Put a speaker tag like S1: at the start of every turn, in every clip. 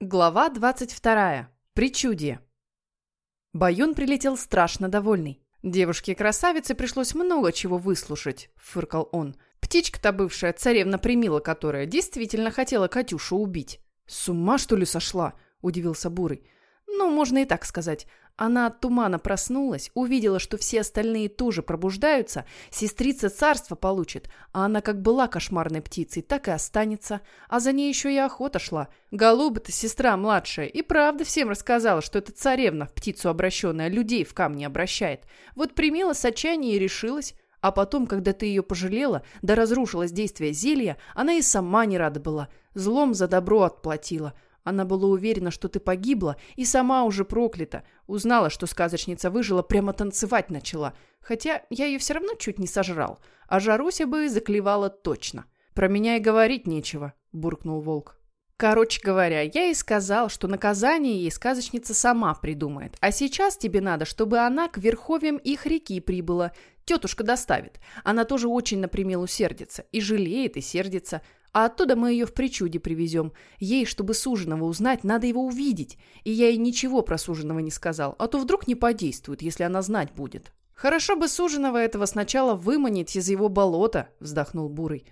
S1: Глава 22. Причудие. Баюн прилетел страшно довольный. «Девушке-красавице пришлось много чего выслушать», — фыркал он. «Птичка-то бывшая, царевна Примила, которая действительно хотела Катюшу убить». «С ума, что ли, сошла?» — удивился Бурый. «Ну, можно и так сказать. Она от тумана проснулась, увидела, что все остальные тоже пробуждаются, сестрица царство получит, а она как была кошмарной птицей, так и останется. А за ней еще и охота шла. Голуба-то, сестра младшая, и правда всем рассказала, что эта царевна, в птицу обращенная, людей в камни обращает. Вот примила с отчаяния и решилась. А потом, когда ты ее пожалела, да разрушилось действие зелья, она и сама не рада была. Злом за добро отплатила. Она была уверена, что ты погибла, и сама уже проклята. Узнала, что сказочница выжила, прямо танцевать начала. Хотя я ее все равно чуть не сожрал. А Жаруся бы заклевала точно. Про меня и говорить нечего, буркнул волк. Короче говоря, я ей сказал, что наказание ей сказочница сама придумает. А сейчас тебе надо, чтобы она к верховьям их реки прибыла. Тетушка доставит. Она тоже очень на примелу сердится. И жалеет, и сердится. А оттуда мы ее в причуде привезем. Ей, чтобы суженого узнать, надо его увидеть. И я ей ничего про суженого не сказал, а то вдруг не подействует, если она знать будет. Хорошо бы суженого этого сначала выманить из его болота, вздохнул Бурый.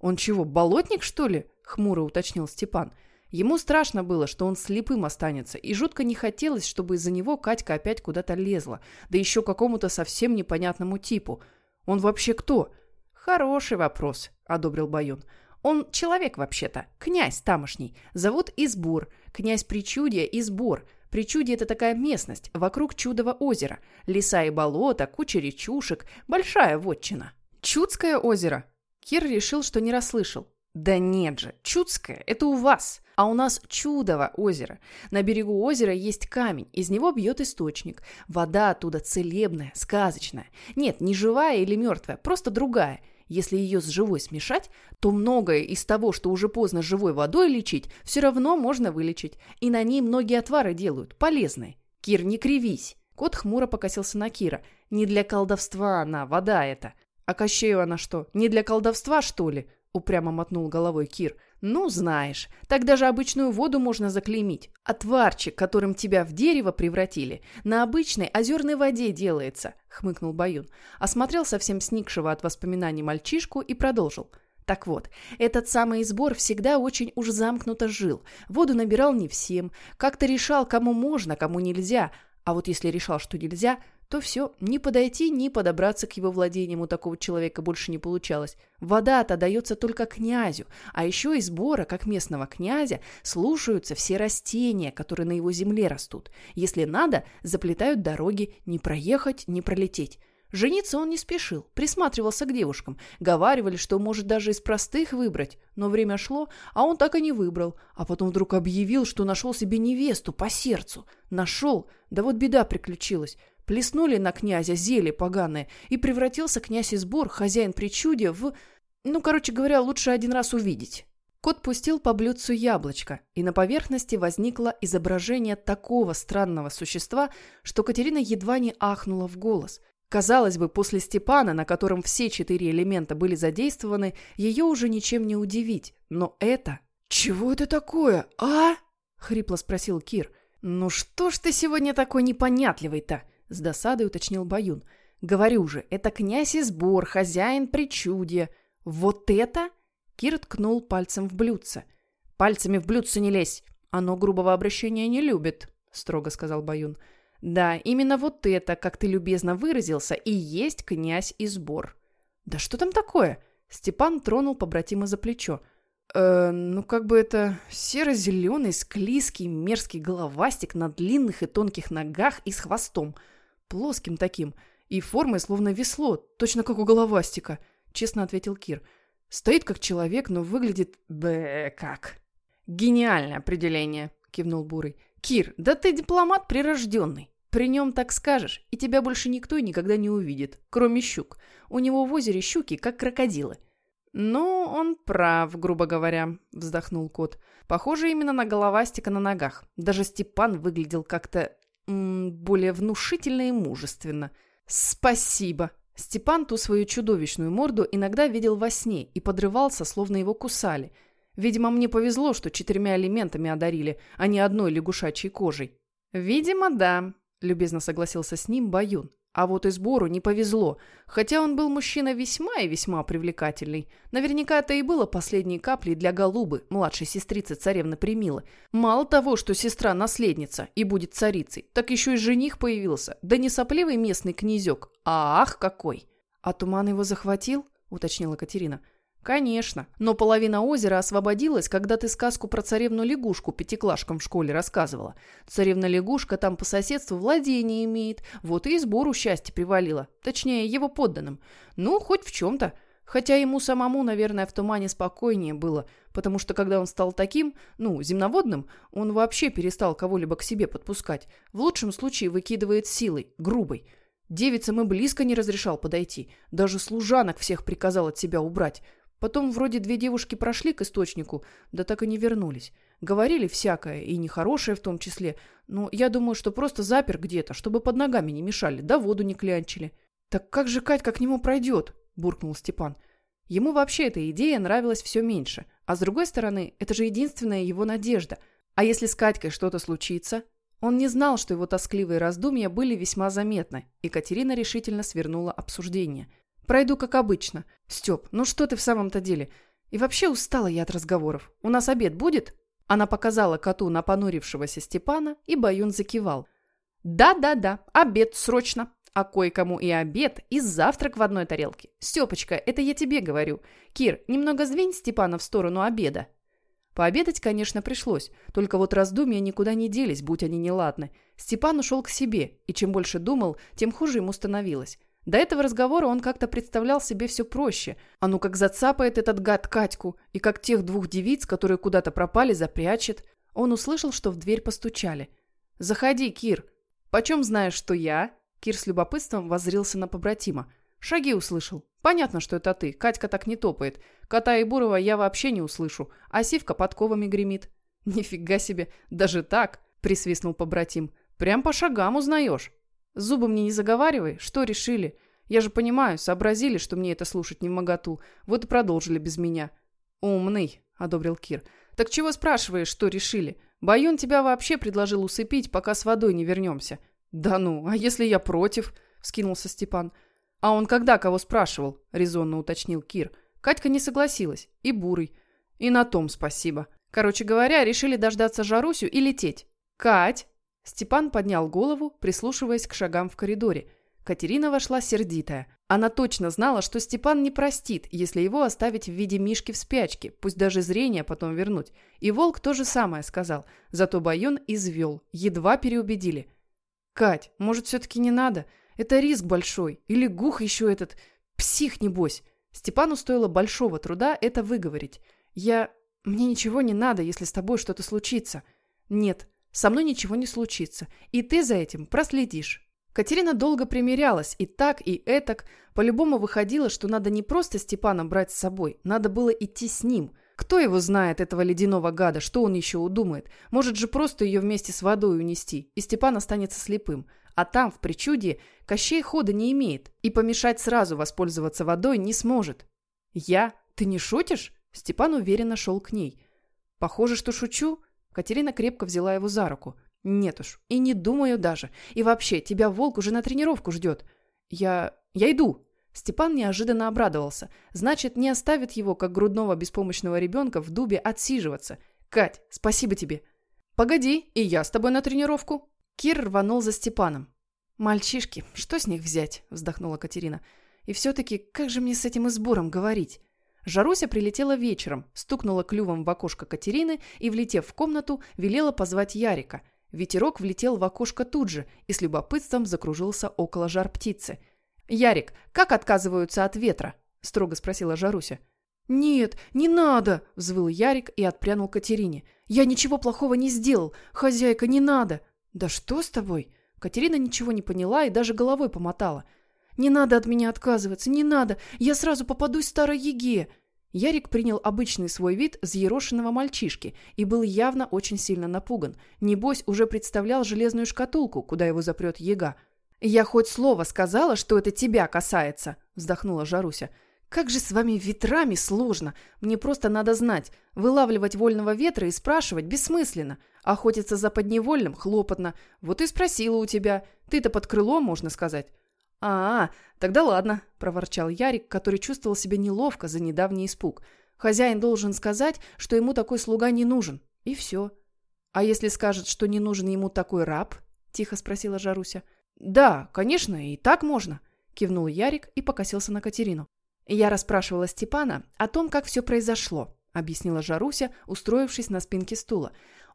S1: Он чего, болотник, что ли? Хмуро уточнил Степан. Ему страшно было, что он слепым останется, и жутко не хотелось, чтобы из-за него Катька опять куда-то лезла, да еще какому-то совсем непонятному типу. Он вообще кто? Хороший вопрос, одобрил Баюн. Он человек вообще-то, князь тамошний. Зовут Избор, князь Причудия Избор. Причудие – это такая местность, вокруг чудового озера. Леса и болота, куча речушек, большая вотчина. Чудское озеро. Кир решил, что не расслышал. Да нет же, Чудское – это у вас, а у нас Чудово озеро. На берегу озера есть камень, из него бьет источник. Вода оттуда целебная, сказочная. Нет, не живая или мертвая, просто другая – если ее с живой смешать, то многое из того, что уже поздно живой водой лечить, все равно можно вылечить. И на ней многие отвары делают, полезные. Кир, не кривись. Кот хмуро покосился на Кира. Не для колдовства она, вода это. А Кощею она что, не для колдовства, что ли? Упрямо мотнул головой Кир. «Ну, знаешь, так даже обычную воду можно заклеймить. Отварчик, которым тебя в дерево превратили, на обычной озерной воде делается», — хмыкнул Баюн. Осмотрел совсем сникшего от воспоминаний мальчишку и продолжил. Так вот, этот самый сбор всегда очень уж замкнуто жил. Воду набирал не всем, как-то решал, кому можно, кому нельзя. А вот если решал, что нельзя, то все, ни подойти, ни подобраться к его владениям у такого человека больше не получалось. Вода-то дается только князю, а еще из сбора, как местного князя, слушаются все растения, которые на его земле растут. Если надо, заплетают дороги, не проехать, не пролететь. Жениться он не спешил, присматривался к девушкам. Говаривали, что может даже из простых выбрать. Но время шло, а он так и не выбрал. А потом вдруг объявил, что нашел себе невесту по сердцу. Нашел. Да вот беда приключилась. Плеснули на князя зелье поганое, и превратился князь Избор, хозяин причудия, в... Ну, короче говоря, лучше один раз увидеть. Кот пустил по блюдцу яблочко, и на поверхности возникло изображение такого странного существа, что Катерина едва не ахнула в голос. Казалось бы, после Степана, на котором все четыре элемента были задействованы, ее уже ничем не удивить. Но это... «Чего это такое, а?» — хрипло спросил Кир. «Ну что ж ты сегодня такой непонятливый-то?» С досадой уточнил Баюн. «Говорю же, это князь и сбор, хозяин причудья. Вот это?» Кир ткнул пальцем в блюдце. «Пальцами в блюдце не лезь. Оно грубого обращения не любит», — строго сказал Баюн. «Да, именно вот это, как ты любезно выразился, и есть князь и сбор». «Да что там такое?» Степан тронул побратима за плечо. «Э, ну, как бы это серо-зеленый, склизкий, мерзкий головастик на длинных и тонких ногах и с хвостом плоским таким, и формой словно весло, точно как у головастика, честно ответил Кир. Стоит как человек, но выглядит... б как. Гениальное определение, кивнул Бурый. Кир, да ты дипломат прирожденный. При нем так скажешь, и тебя больше никто никогда не увидит, кроме щук. У него в озере щуки, как крокодилы. «Ну, он прав, грубо говоря», — вздохнул кот. «Похоже именно на головастика на ногах. Даже Степан выглядел как-то более внушительно и мужественно. «Спасибо!» Степан ту свою чудовищную морду иногда видел во сне и подрывался, словно его кусали. Видимо, мне повезло, что четырьмя элементами одарили, а не одной лягушачьей кожей. Видимо, да, любезно согласился с ним Баюн. А вот и сбору не повезло, хотя он был мужчина весьма и весьма привлекательный. Наверняка это и было последней каплей для Голубы, младшей сестрицы царевны Примилы. Мало того, что сестра наследница и будет царицей, так еще и жених появился, да не сопливый местный князек, а ах какой! А туман его захватил? уточнила Катерина. «Конечно. Но половина озера освободилась, когда ты сказку про царевну-лягушку пятиклашкам в школе рассказывала. Царевна-лягушка там по соседству владение имеет, вот и сбору счастья привалила. Точнее, его подданным. Ну, хоть в чем-то. Хотя ему самому, наверное, в тумане спокойнее было, потому что когда он стал таким, ну, земноводным, он вообще перестал кого-либо к себе подпускать. В лучшем случае выкидывает силой, грубой. Девицам и близко не разрешал подойти. Даже служанок всех приказал от себя убрать. Потом вроде две девушки прошли к источнику, да так и не вернулись. Говорили всякое, и нехорошее в том числе, но я думаю, что просто запер где-то, чтобы под ногами не мешали, да воду не клянчили. «Так как же Катька к нему пройдет?» – буркнул Степан. Ему вообще эта идея нравилась все меньше, а с другой стороны, это же единственная его надежда. А если с Катькой что-то случится? Он не знал, что его тоскливые раздумья были весьма заметны, и Катерина решительно свернула обсуждение – Пройду как обычно. Степ, ну что ты в самом-то деле? И вообще устала я от разговоров. У нас обед будет?» Она показала коту на понурившегося Степана, и Баюн закивал. «Да-да-да, обед срочно. А кое-кому и обед, и завтрак в одной тарелке. Степочка, это я тебе говорю. Кир, немного сдвинь Степана в сторону обеда». Пообедать, конечно, пришлось, только вот раздумья никуда не делись, будь они неладны. Степан ушел к себе, и чем больше думал, тем хуже ему становилось. До этого разговора он как-то представлял себе все проще. А ну как зацапает этот гад Катьку, и как тех двух девиц, которые куда-то пропали, запрячет. Он услышал, что в дверь постучали. «Заходи, Кир». «Почем знаешь, что я?» Кир с любопытством воззрился на побратима. «Шаги услышал. Понятно, что это ты. Катька так не топает. Кота и Бурова я вообще не услышу, а Сивка подковами гремит». «Нифига себе, даже так?» – присвистнул побратим. «Прям по шагам узнаешь». Зубы мне не заговаривай, что решили? Я же понимаю, сообразили, что мне это слушать не в моготу, вот и продолжили без меня. Умный, одобрил Кир. Так чего спрашиваешь, что решили? Баюн тебя вообще предложил усыпить, пока с водой не вернемся. Да ну, а если я против? Вскинулся Степан. А он когда кого спрашивал? Резонно уточнил Кир. Катька не согласилась. И Бурый. И на том спасибо. Короче говоря, решили дождаться Жарусю и лететь. Кать, Степан поднял голову, прислушиваясь к шагам в коридоре. Катерина вошла сердитая. Она точно знала, что Степан не простит, если его оставить в виде мишки в спячке, пусть даже зрение потом вернуть. И Волк то же самое сказал, зато Байон извел, едва переубедили. «Кать, может, все-таки не надо? Это риск большой. Или гух еще этот... Псих, небось!» Степану стоило большого труда это выговорить. «Я... Мне ничего не надо, если с тобой что-то случится». «Нет, со мной ничего не случится, и ты за этим проследишь». Катерина долго примерялась, и так, и этак. По-любому выходило, что надо не просто Степана брать с собой, надо было идти с ним. Кто его знает, этого ледяного гада, что он еще удумает? Может же просто ее вместе с водой унести, и Степан останется слепым. А там, в причудье, Кощей хода не имеет, и помешать сразу воспользоваться водой не сможет. «Я? Ты не шутишь?» Степан уверенно шел к ней. «Похоже, что шучу», Катерина крепко взяла его за руку. «Нет уж, и не думаю даже. И вообще, тебя волк уже на тренировку ждет. Я... я иду!» Степан неожиданно обрадовался. Значит, не оставит его, как грудного беспомощного ребенка, в дубе отсиживаться. «Кать, спасибо тебе!» «Погоди, и я с тобой на тренировку!» Кир рванул за Степаном. «Мальчишки, что с них взять?» – вздохнула Катерина. «И все-таки, как же мне с этим избором говорить?» Жаруся прилетела вечером, стукнула клювом в окошко Катерины и, влетев в комнату, велела позвать Ярика. Ветерок влетел в окошко тут же и с любопытством закружился около жар птицы. «Ярик, как отказываются от ветра?» – строго спросила Жаруся. «Нет, не надо!» – взвыл Ярик и отпрянул Катерине. «Я ничего плохого не сделал! Хозяйка, не надо!» «Да что с тобой?» Катерина ничего не поняла и даже головой помотала – не надо от меня отказываться, не надо. Я сразу попадусь старой еге. Ярик принял обычный свой вид взъерошенного мальчишки и был явно очень сильно напуган. Небось, уже представлял железную шкатулку, куда его запрет ега. «Я хоть слово сказала, что это тебя касается», – вздохнула Жаруся. Как же с вами ветрами сложно. Мне просто надо знать. Вылавливать вольного ветра и спрашивать бессмысленно. Охотиться за подневольным хлопотно. Вот и спросила у тебя. Ты-то под крылом, можно сказать. «А, тогда ладно», – проворчал Ярик, который чувствовал себя неловко за недавний испуг. «Хозяин должен сказать, что ему такой слуга не нужен. И все». «А если скажет, что не нужен ему такой раб?» – тихо спросила Жаруся. «Да, конечно, и так можно», – кивнул Ярик и покосился на Катерину. «Я расспрашивала Степана о том, как все произошло», — объяснила Жаруся, устроившись на спинке стула.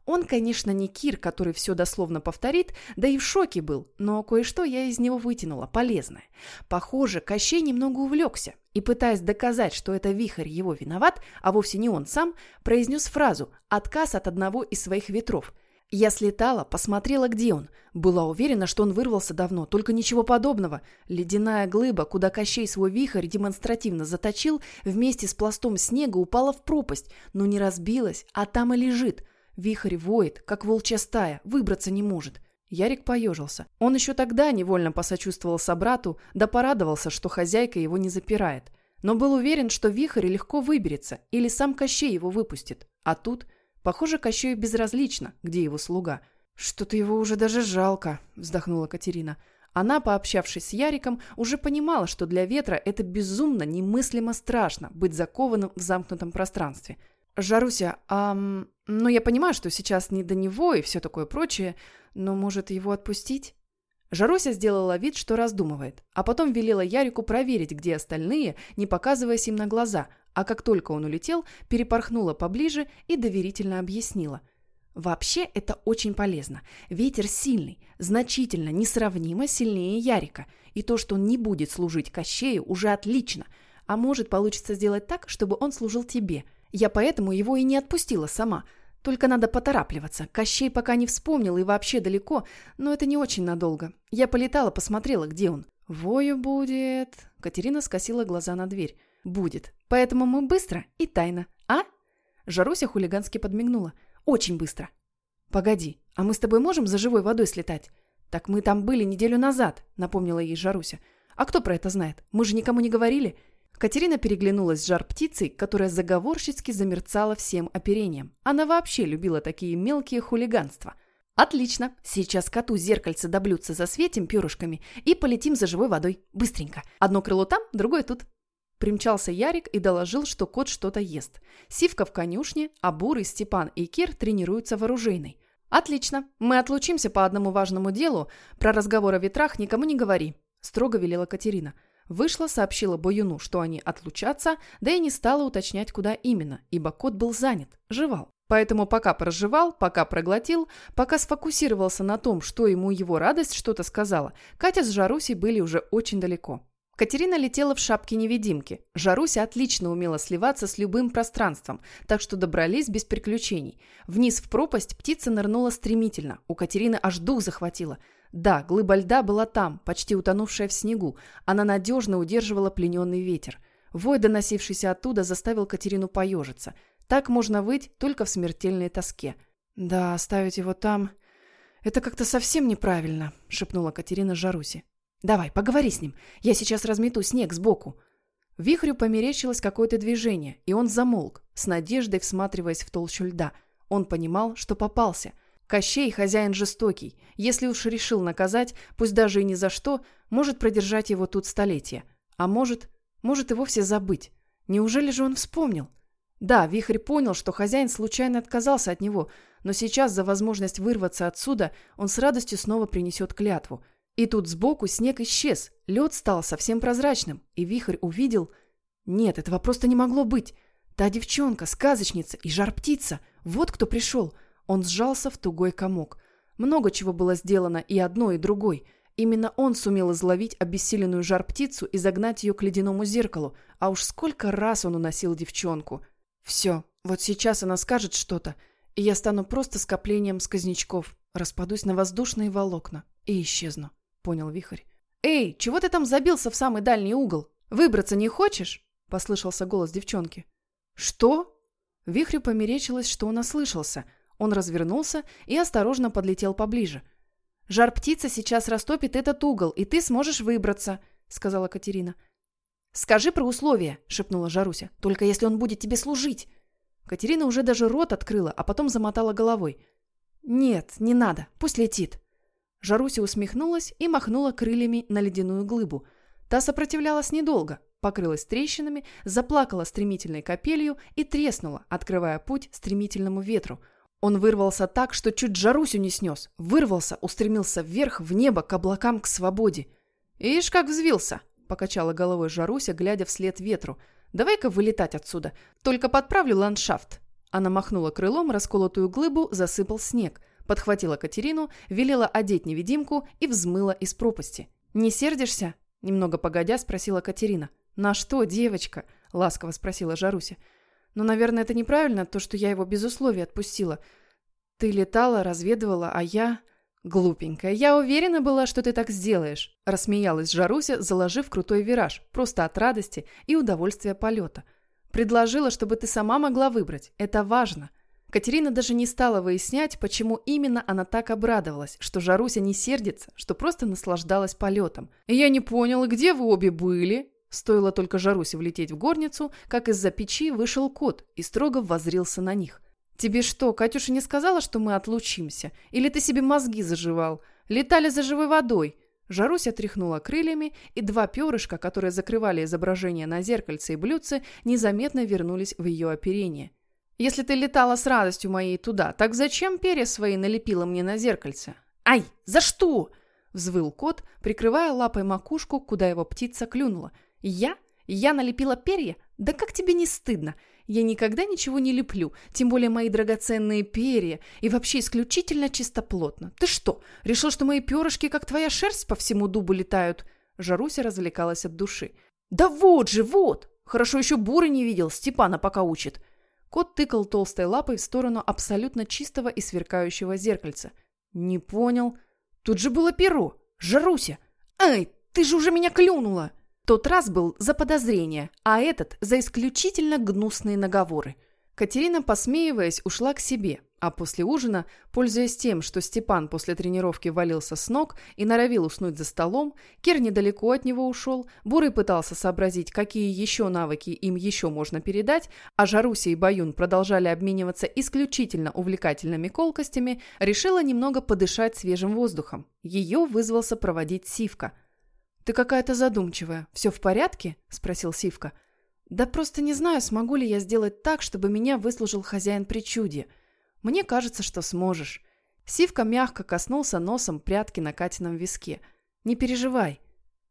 S1: «Он, конечно, не Кир, который все дословно повторит, да и в шоке был, но кое-что я из него вытянула, полезное. Похоже, Кощей немного увлекся и, пытаясь доказать, что это вихрь его виноват, а вовсе не он сам, произнес фразу «отказ от одного из своих ветров», я слетала, посмотрела, где он. Была уверена, что он вырвался давно, только ничего подобного. Ледяная глыба, куда Кощей свой вихрь демонстративно заточил, вместе с пластом снега упала в пропасть, но не разбилась, а там и лежит. Вихрь воет, как волчья стая, выбраться не может. Ярик поежился. Он еще тогда невольно посочувствовал собрату, да порадовался, что хозяйка его не запирает. Но был уверен, что вихрь легко выберется, или сам Кощей его выпустит. А тут... Похоже, Кощею безразлично, где его слуга. «Что-то его уже даже жалко», – вздохнула Катерина. Она, пообщавшись с Яриком, уже понимала, что для ветра это безумно, немыслимо страшно быть закованным в замкнутом пространстве. «Жаруся, а... Ну, я понимаю, что сейчас не до него и все такое прочее, но может его отпустить?» Жаруся сделала вид, что раздумывает, а потом велела Ярику проверить, где остальные, не показываясь им на глаза, а как только он улетел, перепорхнула поближе и доверительно объяснила. Вообще это очень полезно. Ветер сильный, значительно, несравнимо сильнее Ярика. И то, что он не будет служить Кощею, уже отлично. А может, получится сделать так, чтобы он служил тебе. Я поэтому его и не отпустила сама. Только надо поторапливаться. Кощей пока не вспомнил и вообще далеко, но это не очень надолго. Я полетала, посмотрела, где он. «Вою будет...» Катерина скосила глаза на дверь. «Будет. Поэтому мы быстро и тайно, а?» Жаруся хулигански подмигнула. «Очень быстро». «Погоди, а мы с тобой можем за живой водой слетать?» «Так мы там были неделю назад», — напомнила ей Жаруся. «А кто про это знает? Мы же никому не говорили». Катерина переглянулась с жар-птицей, которая заговорщицки замерцала всем оперением. Она вообще любила такие мелкие хулиганства. «Отлично. Сейчас коту зеркальце до блюдца засветим перышками и полетим за живой водой. Быстренько. Одно крыло там, другое тут». Примчался Ярик и доложил, что кот что-то ест. Сивка в конюшне, а Бурый, Степан и Кир тренируются в оружейной. «Отлично. Мы отлучимся по одному важному делу. Про разговор о ветрах никому не говори», – строго велела Катерина. Вышла, сообщила Боюну, что они отлучатся, да и не стала уточнять, куда именно, ибо кот был занят, жевал. Поэтому пока проживал, пока проглотил, пока сфокусировался на том, что ему его радость что-то сказала, Катя с Жарусей были уже очень далеко. Катерина летела в шапке-невидимки. Жаруся отлично умела сливаться с любым пространством, так что добрались без приключений. Вниз в пропасть птица нырнула стремительно. У Катерины аж дух захватило. Да, глыба льда была там, почти утонувшая в снегу. Она надежно удерживала плененный ветер. Вой, доносившийся оттуда, заставил Катерину поежиться. Так можно выть только в смертельной тоске. «Да, оставить его там... Это как-то совсем неправильно», — шепнула Катерина Жаруси. «Давай, поговори с ним. Я сейчас размету снег сбоку». Вихрю померещилось какое-то движение, и он замолк, с надеждой всматриваясь в толщу льда. Он понимал, что попался. Кощей – хозяин жестокий. Если уж решил наказать, пусть даже и ни за что, может продержать его тут столетия. А может, может и вовсе забыть. Неужели же он вспомнил? Да, Вихрь понял, что хозяин случайно отказался от него, но сейчас за возможность вырваться отсюда он с радостью снова принесет клятву – и тут сбоку снег исчез, лед стал совсем прозрачным, и вихрь увидел... Нет, этого просто не могло быть. Та девчонка, сказочница и жар-птица. Вот кто пришел. Он сжался в тугой комок. Много чего было сделано и одной, и другой. Именно он сумел изловить обессиленную жар-птицу и загнать ее к ледяному зеркалу. А уж сколько раз он уносил девчонку. Все, вот сейчас она скажет что-то, и я стану просто скоплением сказнячков, распадусь на воздушные волокна и исчезну понял Вихрь. «Эй, чего ты там забился в самый дальний угол? Выбраться не хочешь?» – послышался голос девчонки. «Что?» Вихрю померечилось, что он ослышался. Он развернулся и осторожно подлетел поближе. «Жар-птица сейчас растопит этот угол, и ты сможешь выбраться», – сказала Катерина. «Скажи про условия», — шепнула Жаруся. «Только если он будет тебе служить». Катерина уже даже рот открыла, а потом замотала головой. «Нет, не надо, пусть летит». Жаруся усмехнулась и махнула крыльями на ледяную глыбу. Та сопротивлялась недолго, покрылась трещинами, заплакала стремительной капелью и треснула, открывая путь стремительному ветру. Он вырвался так, что чуть Жарусю не снес. Вырвался, устремился вверх, в небо, к облакам, к свободе. «Ишь, как взвился!» – покачала головой Жаруся, глядя вслед ветру. «Давай-ка вылетать отсюда. Только подправлю ландшафт». Она махнула крылом, расколотую глыбу засыпал снег, подхватила Катерину, велела одеть невидимку и взмыла из пропасти. «Не сердишься?» – немного погодя спросила Катерина. «На что, девочка?» – ласково спросила Жаруся. «Ну, наверное, это неправильно, то, что я его без условий отпустила. Ты летала, разведывала, а я...» «Глупенькая, я уверена была, что ты так сделаешь», – рассмеялась Жаруся, заложив крутой вираж, просто от радости и удовольствия полета. «Предложила, чтобы ты сама могла выбрать. Это важно». Катерина даже не стала выяснять, почему именно она так обрадовалась, что Жаруся не сердится, что просто наслаждалась полетом. «Я не поняла, где вы обе были?» Стоило только Жарусе влететь в горницу, как из-за печи вышел кот и строго воззрился на них. «Тебе что, Катюша не сказала, что мы отлучимся? Или ты себе мозги заживал? Летали за живой водой?» Жаруся тряхнула крыльями, и два перышка, которые закрывали изображение на зеркальце и блюдце, незаметно вернулись в ее оперение. «Если ты летала с радостью моей туда, так зачем перья свои налепила мне на зеркальце?» «Ай, за что?» – взвыл кот, прикрывая лапой макушку, куда его птица клюнула. «Я? Я налепила перья? Да как тебе не стыдно? Я никогда ничего не леплю, тем более мои драгоценные перья, и вообще исключительно чистоплотно. Ты что, решил, что мои перышки, как твоя шерсть, по всему дубу летают?» Жаруся развлекалась от души. «Да вот же, вот! Хорошо еще Буры не видел, Степана пока учит». Кот тыкал толстой лапой в сторону абсолютно чистого и сверкающего зеркальца. «Не понял. Тут же было перо. Жаруся! Ай, ты же уже меня клюнула!» Тот раз был за подозрение, а этот за исключительно гнусные наговоры. Катерина, посмеиваясь, ушла к себе, а после ужина, пользуясь тем, что Степан после тренировки валился с ног и норовил уснуть за столом, Кир недалеко от него ушел, Бурый пытался сообразить, какие еще навыки им еще можно передать, а Жаруся и Баюн продолжали обмениваться исключительно увлекательными колкостями, решила немного подышать свежим воздухом. Ее вызвался проводить Сивка – «Ты какая-то задумчивая. Все в порядке?» – спросил Сивка. «Да просто не знаю, смогу ли я сделать так, чтобы меня выслужил хозяин причудья. Мне кажется, что сможешь». Сивка мягко коснулся носом прятки на Катином виске. «Не переживай».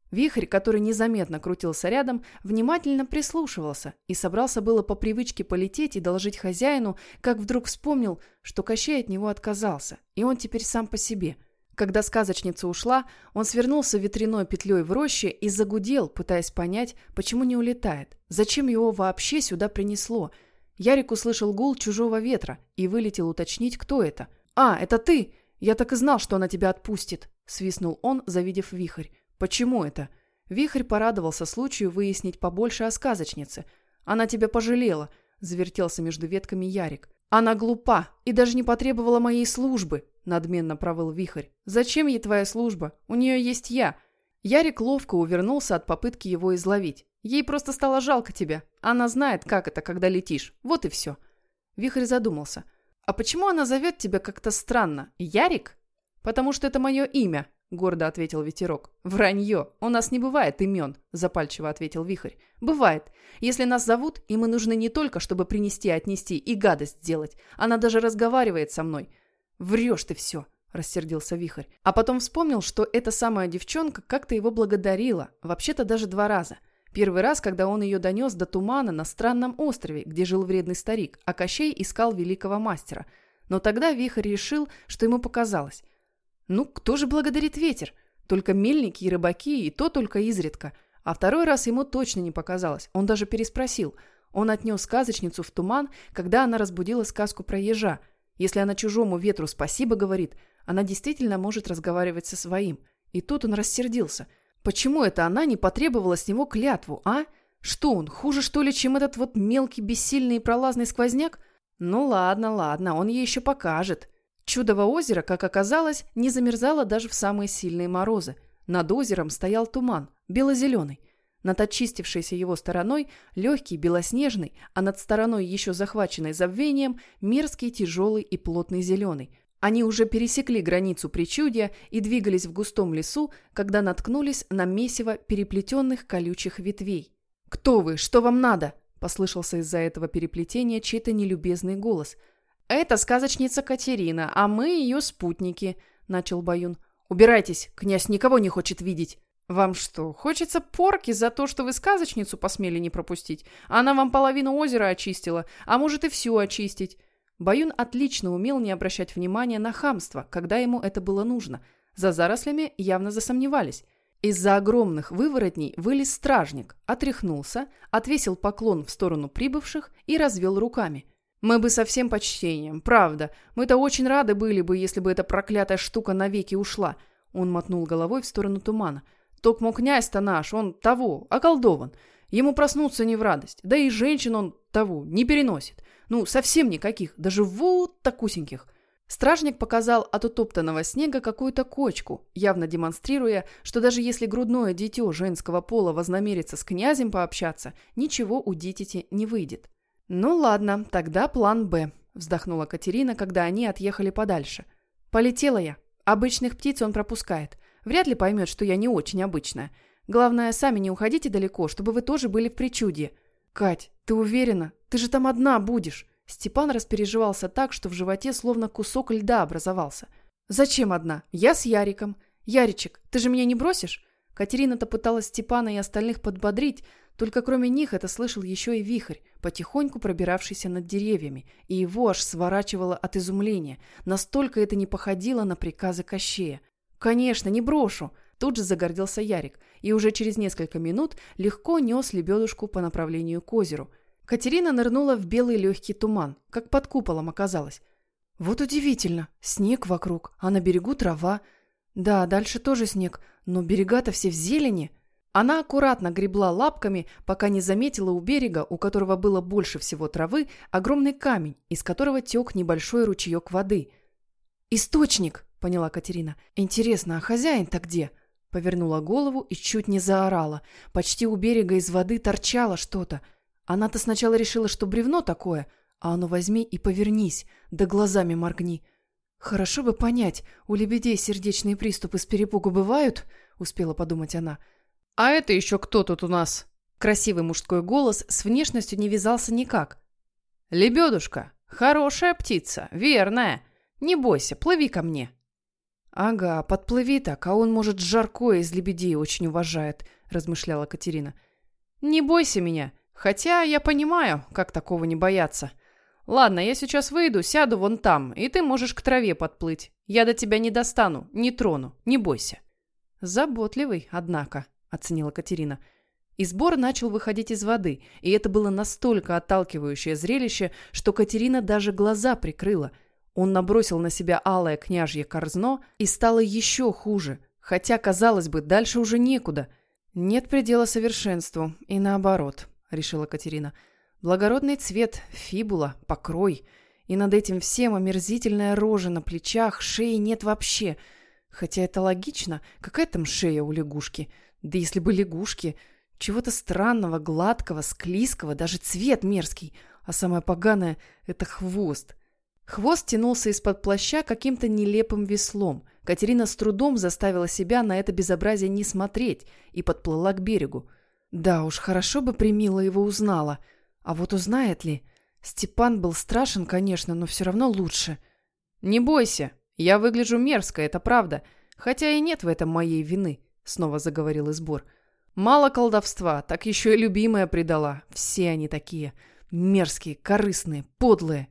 S1: Вихрь, который незаметно крутился рядом, внимательно прислушивался и собрался было по привычке полететь и доложить хозяину, как вдруг вспомнил, что Кощей от него отказался, и он теперь сам по себе – когда сказочница ушла, он свернулся ветряной петлей в роще и загудел, пытаясь понять, почему не улетает, зачем его вообще сюда принесло. Ярик услышал гул чужого ветра и вылетел уточнить, кто это. «А, это ты! Я так и знал, что она тебя отпустит!» – свистнул он, завидев вихрь. «Почему это?» Вихрь порадовался случаю выяснить побольше о сказочнице. «Она тебя пожалела», – завертелся между ветками Ярик. «Она глупа и даже не потребовала моей службы», — надменно провыл Вихрь. «Зачем ей твоя служба? У нее есть я». Ярик ловко увернулся от попытки его изловить. «Ей просто стало жалко тебя. Она знает, как это, когда летишь. Вот и все». Вихрь задумался. «А почему она зовет тебя как-то странно? Ярик?» «Потому что это мое имя», — гордо ответил ветерок. «Вранье! У нас не бывает имен», — запальчиво ответил Вихрь. «Бывает. Если нас зовут, и мы нужны не только, чтобы принести, отнести и гадость сделать. Она даже разговаривает со мной». «Врешь ты все», — рассердился Вихрь. А потом вспомнил, что эта самая девчонка как-то его благодарила, вообще-то даже два раза. Первый раз, когда он ее донес до тумана на странном острове, где жил вредный старик, а Кощей искал великого мастера. Но тогда Вихрь решил, что ему показалось. Ну, кто же благодарит ветер? Только мельники и рыбаки, и то только изредка. А второй раз ему точно не показалось. Он даже переспросил. Он отнес сказочницу в туман, когда она разбудила сказку про ежа. Если она чужому ветру спасибо говорит, она действительно может разговаривать со своим. И тут он рассердился. Почему это она не потребовала с него клятву, а? Что он, хуже что ли, чем этот вот мелкий, бессильный и пролазный сквозняк? Ну ладно, ладно, он ей еще покажет. Чудово озеро, как оказалось, не замерзало даже в самые сильные морозы. Над озером стоял туман, бело-зеленый. Над очистившейся его стороной легкий, белоснежный, а над стороной еще захваченной забвением мерзкий, тяжелый и плотный зеленый. Они уже пересекли границу причудия и двигались в густом лесу, когда наткнулись на месиво переплетенных колючих ветвей. «Кто вы? Что вам надо?» – послышался из-за этого переплетения чей-то нелюбезный голос. «Это сказочница Катерина, а мы ее спутники», – начал Баюн. «Убирайтесь, князь никого не хочет видеть». «Вам что, хочется порки за то, что вы сказочницу посмели не пропустить? Она вам половину озера очистила, а может и всю очистить». Баюн отлично умел не обращать внимания на хамство, когда ему это было нужно. За зарослями явно засомневались. Из-за огромных выворотней вылез стражник, отряхнулся, отвесил поклон в сторону прибывших и развел руками. «Мы бы со всем почтением, правда. Мы-то очень рады были бы, если бы эта проклятая штука навеки ушла». Он мотнул головой в сторону тумана. «Токмо князь-то наш, он того, околдован. Ему проснуться не в радость. Да и женщин он того не переносит. Ну, совсем никаких, даже вот такусеньких». Стражник показал от утоптанного снега какую-то кочку, явно демонстрируя, что даже если грудное дитё женского пола вознамерится с князем пообщаться, ничего у дитяти не выйдет. «Ну ладно, тогда план «Б», – вздохнула Катерина, когда они отъехали подальше. «Полетела я. Обычных птиц он пропускает. Вряд ли поймет, что я не очень обычная. Главное, сами не уходите далеко, чтобы вы тоже были в причудье. Кать, ты уверена? Ты же там одна будешь?» Степан распереживался так, что в животе словно кусок льда образовался. «Зачем одна? Я с Яриком. Яричек, ты же меня не бросишь?» Катерина-то пыталась Степана и остальных подбодрить, только кроме них это слышал еще и вихрь, потихоньку пробиравшийся над деревьями, и его аж сворачивало от изумления. Настолько это не походило на приказы Кощея. «Конечно, не брошу!» Тут же загордился Ярик, и уже через несколько минут легко нес лебедушку по направлению к озеру – Катерина нырнула в белый легкий туман, как под куполом оказалось. Вот удивительно, снег вокруг, а на берегу трава. Да, дальше тоже снег, но берега-то все в зелени. Она аккуратно гребла лапками, пока не заметила у берега, у которого было больше всего травы, огромный камень, из которого тек небольшой ручеек воды. «Источник!» — поняла Катерина. «Интересно, а хозяин-то где?» Повернула голову и чуть не заорала. Почти у берега из воды торчало что-то — она-то сначала решила, что бревно такое, а оно возьми и повернись, да глазами моргни. Хорошо бы понять, у лебедей сердечные приступы с перепугу бывают, успела подумать она. А это еще кто тут у нас? Красивый мужской голос с внешностью не вязался никак. Лебедушка, хорошая птица, верная. Не бойся, плыви ко мне. Ага, подплыви так, а он, может, жаркое из лебедей очень уважает, размышляла Катерина. Не бойся меня, Хотя я понимаю, как такого не бояться. Ладно, я сейчас выйду, сяду вон там, и ты можешь к траве подплыть. Я до тебя не достану, не трону, не бойся. Заботливый, однако, оценила Катерина. И сбор начал выходить из воды, и это было настолько отталкивающее зрелище, что Катерина даже глаза прикрыла. Он набросил на себя алое княжье корзно, и стало еще хуже, хотя, казалось бы, дальше уже некуда. Нет предела совершенству, и наоборот. — решила Катерина. «Благородный цвет, фибула, покрой. И над этим всем омерзительная рожа на плечах, шеи нет вообще. Хотя это логично. Какая там шея у лягушки? Да если бы лягушки... Чего-то странного, гладкого, склизкого, даже цвет мерзкий. А самое поганое — это хвост. Хвост тянулся из-под плаща каким-то нелепым веслом. Катерина с трудом заставила себя на это безобразие не смотреть и подплыла к берегу. Да уж, хорошо бы Примила его узнала. А вот узнает ли? Степан был страшен, конечно, но все равно лучше. «Не бойся, я выгляжу мерзко, это правда. Хотя и нет в этом моей вины», — снова заговорил Избор. «Мало колдовства, так еще и любимая предала. Все они такие. Мерзкие, корыстные, подлые».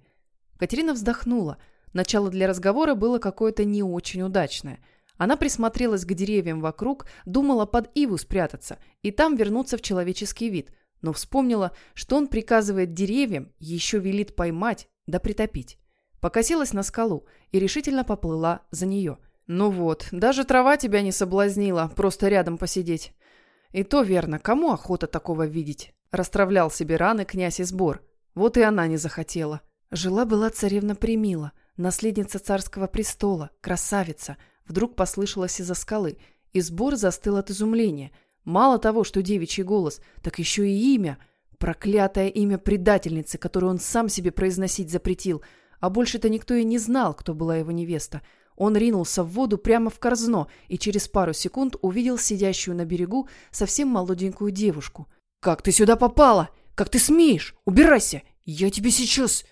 S1: Катерина вздохнула. Начало для разговора было какое-то не очень удачное — она присмотрелась к деревьям вокруг, думала под иву спрятаться и там вернуться в человеческий вид, но вспомнила, что он приказывает деревьям, еще велит поймать да притопить. Покосилась на скалу и решительно поплыла за нее. «Ну вот, даже трава тебя не соблазнила, просто рядом посидеть». «И то верно, кому охота такого видеть?» Расстравлял себе раны князь Избор. Вот и она не захотела. Жила-была царевна Примила, наследница царского престола, красавица – Вдруг послышалось из-за скалы, и сбор застыл от изумления. Мало того, что девичий голос, так еще и имя. Проклятое имя предательницы, которое он сам себе произносить запретил. А больше-то никто и не знал, кто была его невеста. Он ринулся в воду прямо в корзно и через пару секунд увидел сидящую на берегу совсем молоденькую девушку. «Как ты сюда попала? Как ты смеешь? Убирайся! Я тебе сейчас...»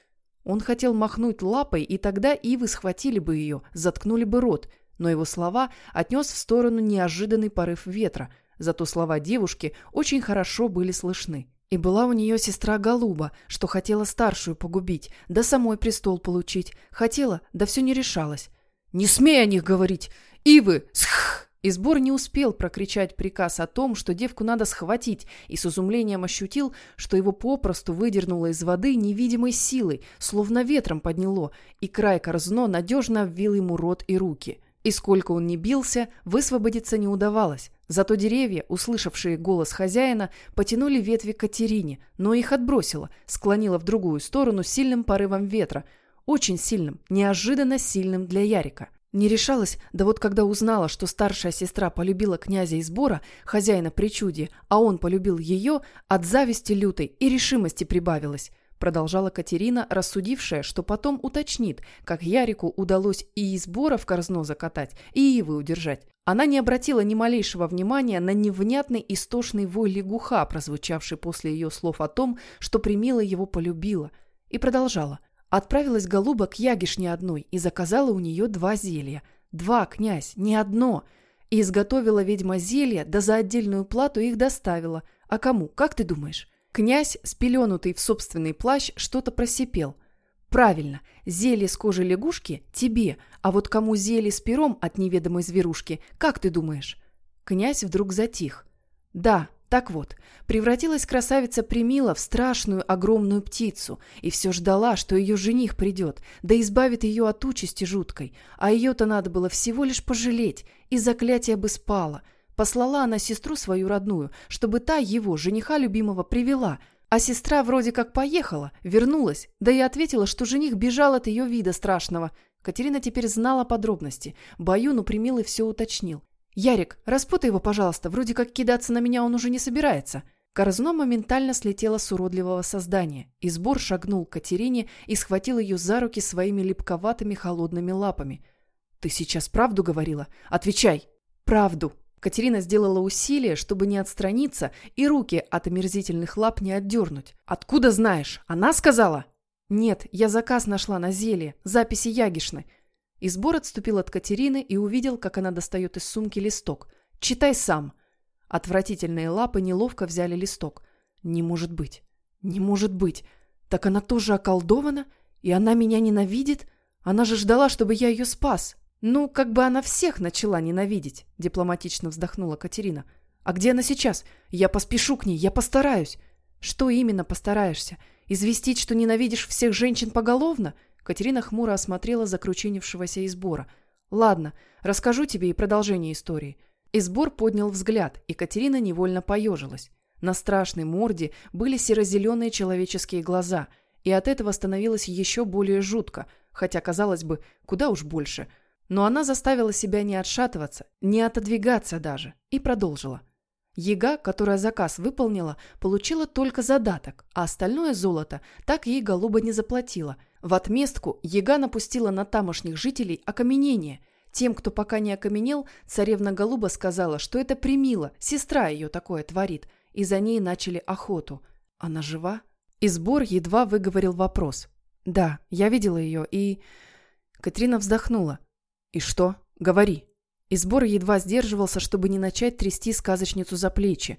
S1: Он хотел махнуть лапой, и тогда ивы схватили бы ее, заткнули бы рот, но его слова отнес в сторону неожиданный порыв ветра, зато слова девушки очень хорошо были слышны. И была у нее сестра Голуба, что хотела старшую погубить, да самой престол получить. Хотела, да все не решалась. «Не смей о них говорить! Ивы! Сх!» Сбор не успел прокричать приказ о том, что девку надо схватить, и с изумлением ощутил, что его попросту выдернуло из воды невидимой силой, словно ветром подняло, и край корзно надежно обвил ему рот и руки. И сколько он ни бился, высвободиться не удавалось. Зато деревья, услышавшие голос хозяина, потянули ветви Катерине, но их отбросило, склонило в другую сторону сильным порывом ветра. Очень сильным, неожиданно сильным для Ярика. Не решалась, да вот когда узнала, что старшая сестра полюбила князя из Бора, хозяина причуди, а он полюбил ее, от зависти лютой и решимости прибавилось. Продолжала Катерина, рассудившая, что потом уточнит, как Ярику удалось и из Бора в корзно закатать, и Ивы удержать. Она не обратила ни малейшего внимания на невнятный истошный вой лягуха, прозвучавший после ее слов о том, что Примила его полюбила, и продолжала. Отправилась голуба к Ягишне одной и заказала у нее два зелья. Два, князь, не одно. И изготовила ведьма зелья, да за отдельную плату их доставила. А кому, как ты думаешь? Князь, спеленутый в собственный плащ, что-то просипел. Правильно, зелье с кожи лягушки тебе, а вот кому зелье с пером от неведомой зверушки, как ты думаешь? Князь вдруг затих. Да, так вот, превратилась красавица Примила в страшную огромную птицу и все ждала, что ее жених придет, да избавит ее от участи жуткой, а ее-то надо было всего лишь пожалеть, и заклятие бы спало. Послала она сестру свою родную, чтобы та его, жениха любимого, привела, а сестра вроде как поехала, вернулась, да и ответила, что жених бежал от ее вида страшного. Катерина теперь знала подробности. Баюн у Примилы все уточнил. «Ярик, распутай его, пожалуйста, вроде как кидаться на меня он уже не собирается». Корзно моментально слетело с уродливого создания, и сбор шагнул к Катерине и схватил ее за руки своими липковатыми холодными лапами. «Ты сейчас правду говорила? Отвечай!» «Правду!» Катерина сделала усилие, чтобы не отстраниться и руки от омерзительных лап не отдернуть. «Откуда знаешь? Она сказала?» «Нет, я заказ нашла на зелье, записи Ягишны. И сбор отступил от Катерины и увидел, как она достает из сумки листок. «Читай сам!» Отвратительные лапы неловко взяли листок. «Не может быть! Не может быть! Так она тоже околдована? И она меня ненавидит? Она же ждала, чтобы я ее спас!» «Ну, как бы она всех начала ненавидеть», — дипломатично вздохнула Катерина. «А где она сейчас? Я поспешу к ней, я постараюсь». «Что именно постараешься? Известить, что ненавидишь всех женщин поголовно? Катерина хмуро осмотрела закрученившегося избора. «Ладно, расскажу тебе и продолжение истории». Избор поднял взгляд, и Катерина невольно поежилась. На страшной морде были серо-зеленые человеческие глаза, и от этого становилось еще более жутко, хотя, казалось бы, куда уж больше. Но она заставила себя не отшатываться, не отодвигаться даже, и продолжила. Ега, которая заказ выполнила, получила только задаток, а остальное золото так ей голуба не заплатила – в отместку Ега напустила на тамошних жителей окаменение. Тем, кто пока не окаменел, царевна Голуба сказала, что это примила, сестра ее такое творит, и за ней начали охоту. Она жива? И сбор едва выговорил вопрос. «Да, я видела ее, и...» Катрина вздохнула. «И что? Говори». И сбор едва сдерживался, чтобы не начать трясти сказочницу за плечи.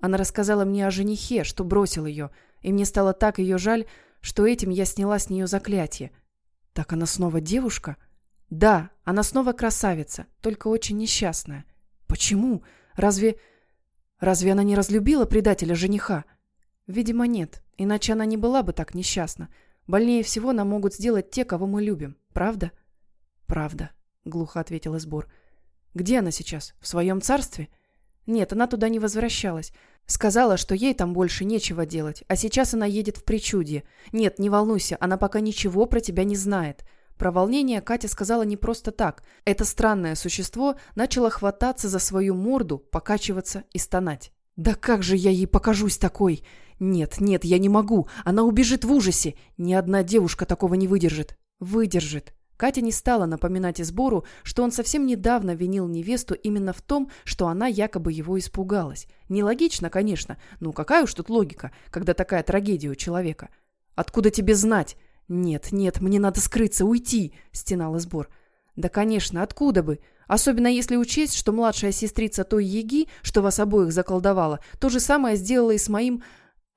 S1: Она рассказала мне о женихе, что бросил ее, и мне стало так ее жаль, что этим я сняла с нее заклятие. Так она снова девушка? Да, она снова красавица, только очень несчастная. Почему? Разве... Разве она не разлюбила предателя жениха? Видимо, нет, иначе она не была бы так несчастна. Больнее всего нам могут сделать те, кого мы любим. Правда? Правда, глухо ответил Избор. Где она сейчас? В своем царстве? Нет, она туда не возвращалась. Сказала, что ей там больше нечего делать, а сейчас она едет в причудье. Нет, не волнуйся, она пока ничего про тебя не знает. Про волнение Катя сказала не просто так. Это странное существо начало хвататься за свою морду, покачиваться и стонать. «Да как же я ей покажусь такой? Нет, нет, я не могу. Она убежит в ужасе. Ни одна девушка такого не выдержит». «Выдержит». Катя не стала напоминать Избору, что он совсем недавно винил невесту именно в том, что она якобы его испугалась. Нелогично, конечно. Ну какая уж тут логика, когда такая трагедия у человека. «Откуда тебе знать?» «Нет, нет, мне надо скрыться, уйти!» – стенал Избор. «Да, конечно, откуда бы? Особенно если учесть, что младшая сестрица той Еги, что вас обоих заколдовала, то же самое сделала и с моим...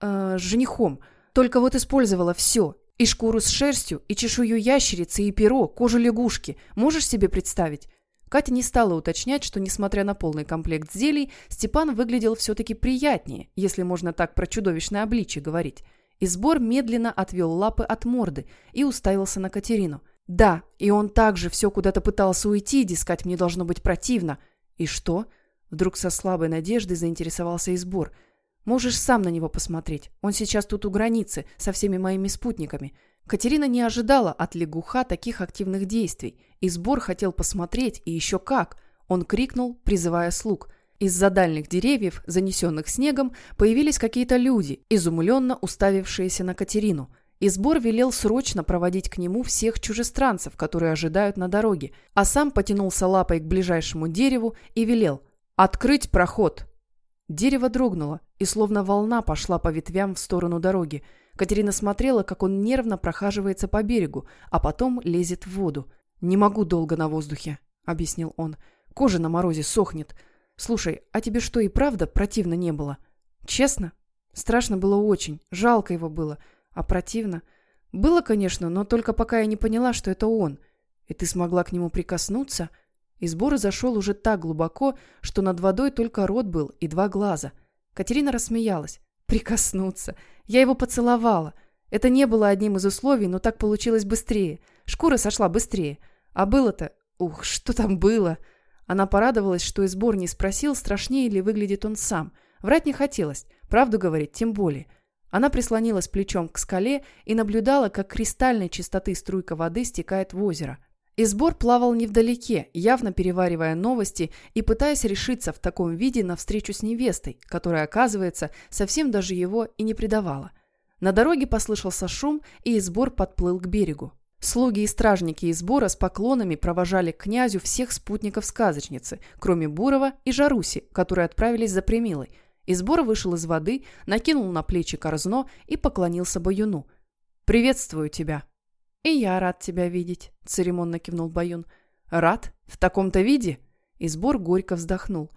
S1: Э, женихом. Только вот использовала все. И шкуру с шерстью, и чешую ящерицы, и перо, кожу лягушки. Можешь себе представить? Катя не стала уточнять, что, несмотря на полный комплект зелий, Степан выглядел все-таки приятнее, если можно так про чудовищное обличие говорить. И сбор медленно отвел лапы от морды и уставился на Катерину. «Да, и он также все куда-то пытался уйти, дескать, мне должно быть противно». «И что?» Вдруг со слабой надеждой заинтересовался и сбор – Можешь сам на него посмотреть. Он сейчас тут у границы, со всеми моими спутниками. Катерина не ожидала от лягуха таких активных действий. И сбор хотел посмотреть, и еще как. Он крикнул, призывая слуг. Из-за дальних деревьев, занесенных снегом, появились какие-то люди, изумленно уставившиеся на Катерину. И сбор велел срочно проводить к нему всех чужестранцев, которые ожидают на дороге, а сам потянулся лапой к ближайшему дереву и велел «Открыть проход!» Дерево дрогнуло, и словно волна пошла по ветвям в сторону дороги. Катерина смотрела, как он нервно прохаживается по берегу, а потом лезет в воду. «Не могу долго на воздухе», — объяснил он. «Кожа на морозе сохнет. Слушай, а тебе что, и правда противно не было?» «Честно? Страшно было очень, жалко его было. А противно? Было, конечно, но только пока я не поняла, что это он. И ты смогла к нему прикоснуться?» И сбор зашел уже так глубоко, что над водой только рот был и два глаза. Катерина рассмеялась. «Прикоснуться! Я его поцеловала!» Это не было одним из условий, но так получилось быстрее. Шкура сошла быстрее. А было-то... Ух, что там было? Она порадовалась, что и сбор не спросил, страшнее ли выглядит он сам. Врать не хотелось, правду говорить тем более. Она прислонилась плечом к скале и наблюдала, как кристальной чистоты струйка воды стекает в озеро. Избор плавал невдалеке, явно переваривая новости и пытаясь решиться в таком виде на встречу с невестой, которая, оказывается, совсем даже его и не предавала. На дороге послышался шум, и Избор подплыл к берегу. Слуги и стражники Избора с поклонами провожали к князю всех спутников сказочницы, кроме Бурова и Жаруси, которые отправились за Примилой. Избор вышел из воды, накинул на плечи корзно и поклонился Баюну. «Приветствую тебя», «И я рад тебя видеть», — церемонно кивнул Баюн. «Рад? В таком-то виде?» И сбор горько вздохнул.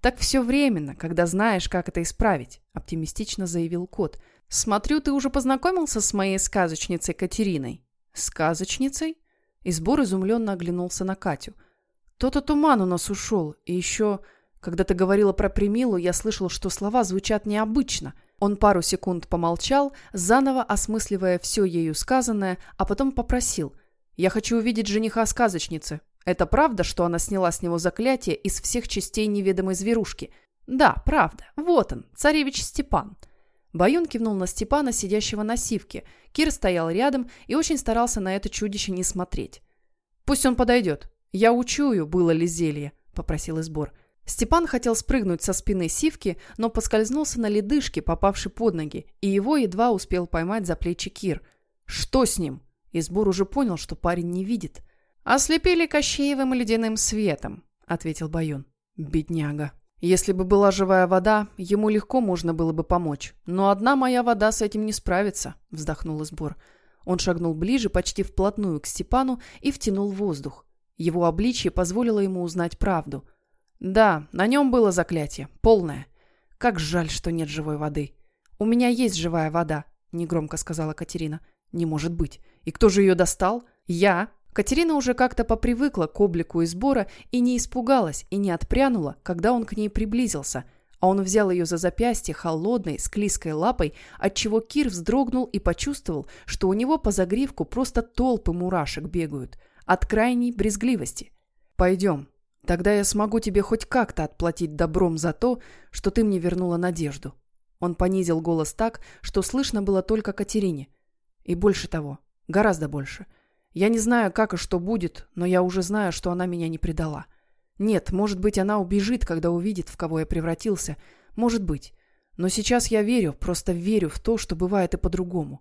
S1: «Так все временно, когда знаешь, как это исправить», — оптимистично заявил кот. «Смотрю, ты уже познакомился с моей сказочницей Катериной». «Сказочницей?» И сбор изумленно оглянулся на Катю. «То-то туман у нас ушел, и еще, когда ты говорила про Примилу, я слышал, что слова звучат необычно». Он пару секунд помолчал, заново осмысливая все ею сказанное, а потом попросил. «Я хочу увидеть жениха сказочницы. Это правда, что она сняла с него заклятие из всех частей неведомой зверушки?» «Да, правда. Вот он, царевич Степан». Баюн кивнул на Степана, сидящего на сивке. Кир стоял рядом и очень старался на это чудище не смотреть. «Пусть он подойдет. Я учую, было ли зелье», — попросил Избор. Степан хотел спрыгнуть со спины сивки, но поскользнулся на ледышке, попавшей под ноги, и его едва успел поймать за плечи Кир. «Что с ним?» Избор уже понял, что парень не видит. «Ослепили Кощеевым ледяным светом», — ответил Баюн. «Бедняга. Если бы была живая вода, ему легко можно было бы помочь. Но одна моя вода с этим не справится», — вздохнул Избор. Он шагнул ближе, почти вплотную к Степану, и втянул воздух. Его обличье позволило ему узнать правду — да, на нем было заклятие. Полное. Как жаль, что нет живой воды. У меня есть живая вода, негромко сказала Катерина. Не может быть. И кто же ее достал? Я. Катерина уже как-то попривыкла к облику и сбора и не испугалась, и не отпрянула, когда он к ней приблизился. А он взял ее за запястье холодной, склизкой лапой, отчего Кир вздрогнул и почувствовал, что у него по загривку просто толпы мурашек бегают. От крайней брезгливости. «Пойдем», Тогда я смогу тебе хоть как-то отплатить добром за то, что ты мне вернула надежду». Он понизил голос так, что слышно было только Катерине. И больше того, гораздо больше. Я не знаю, как и что будет, но я уже знаю, что она меня не предала. Нет, может быть, она убежит, когда увидит, в кого я превратился. Может быть. Но сейчас я верю, просто верю в то, что бывает и по-другому.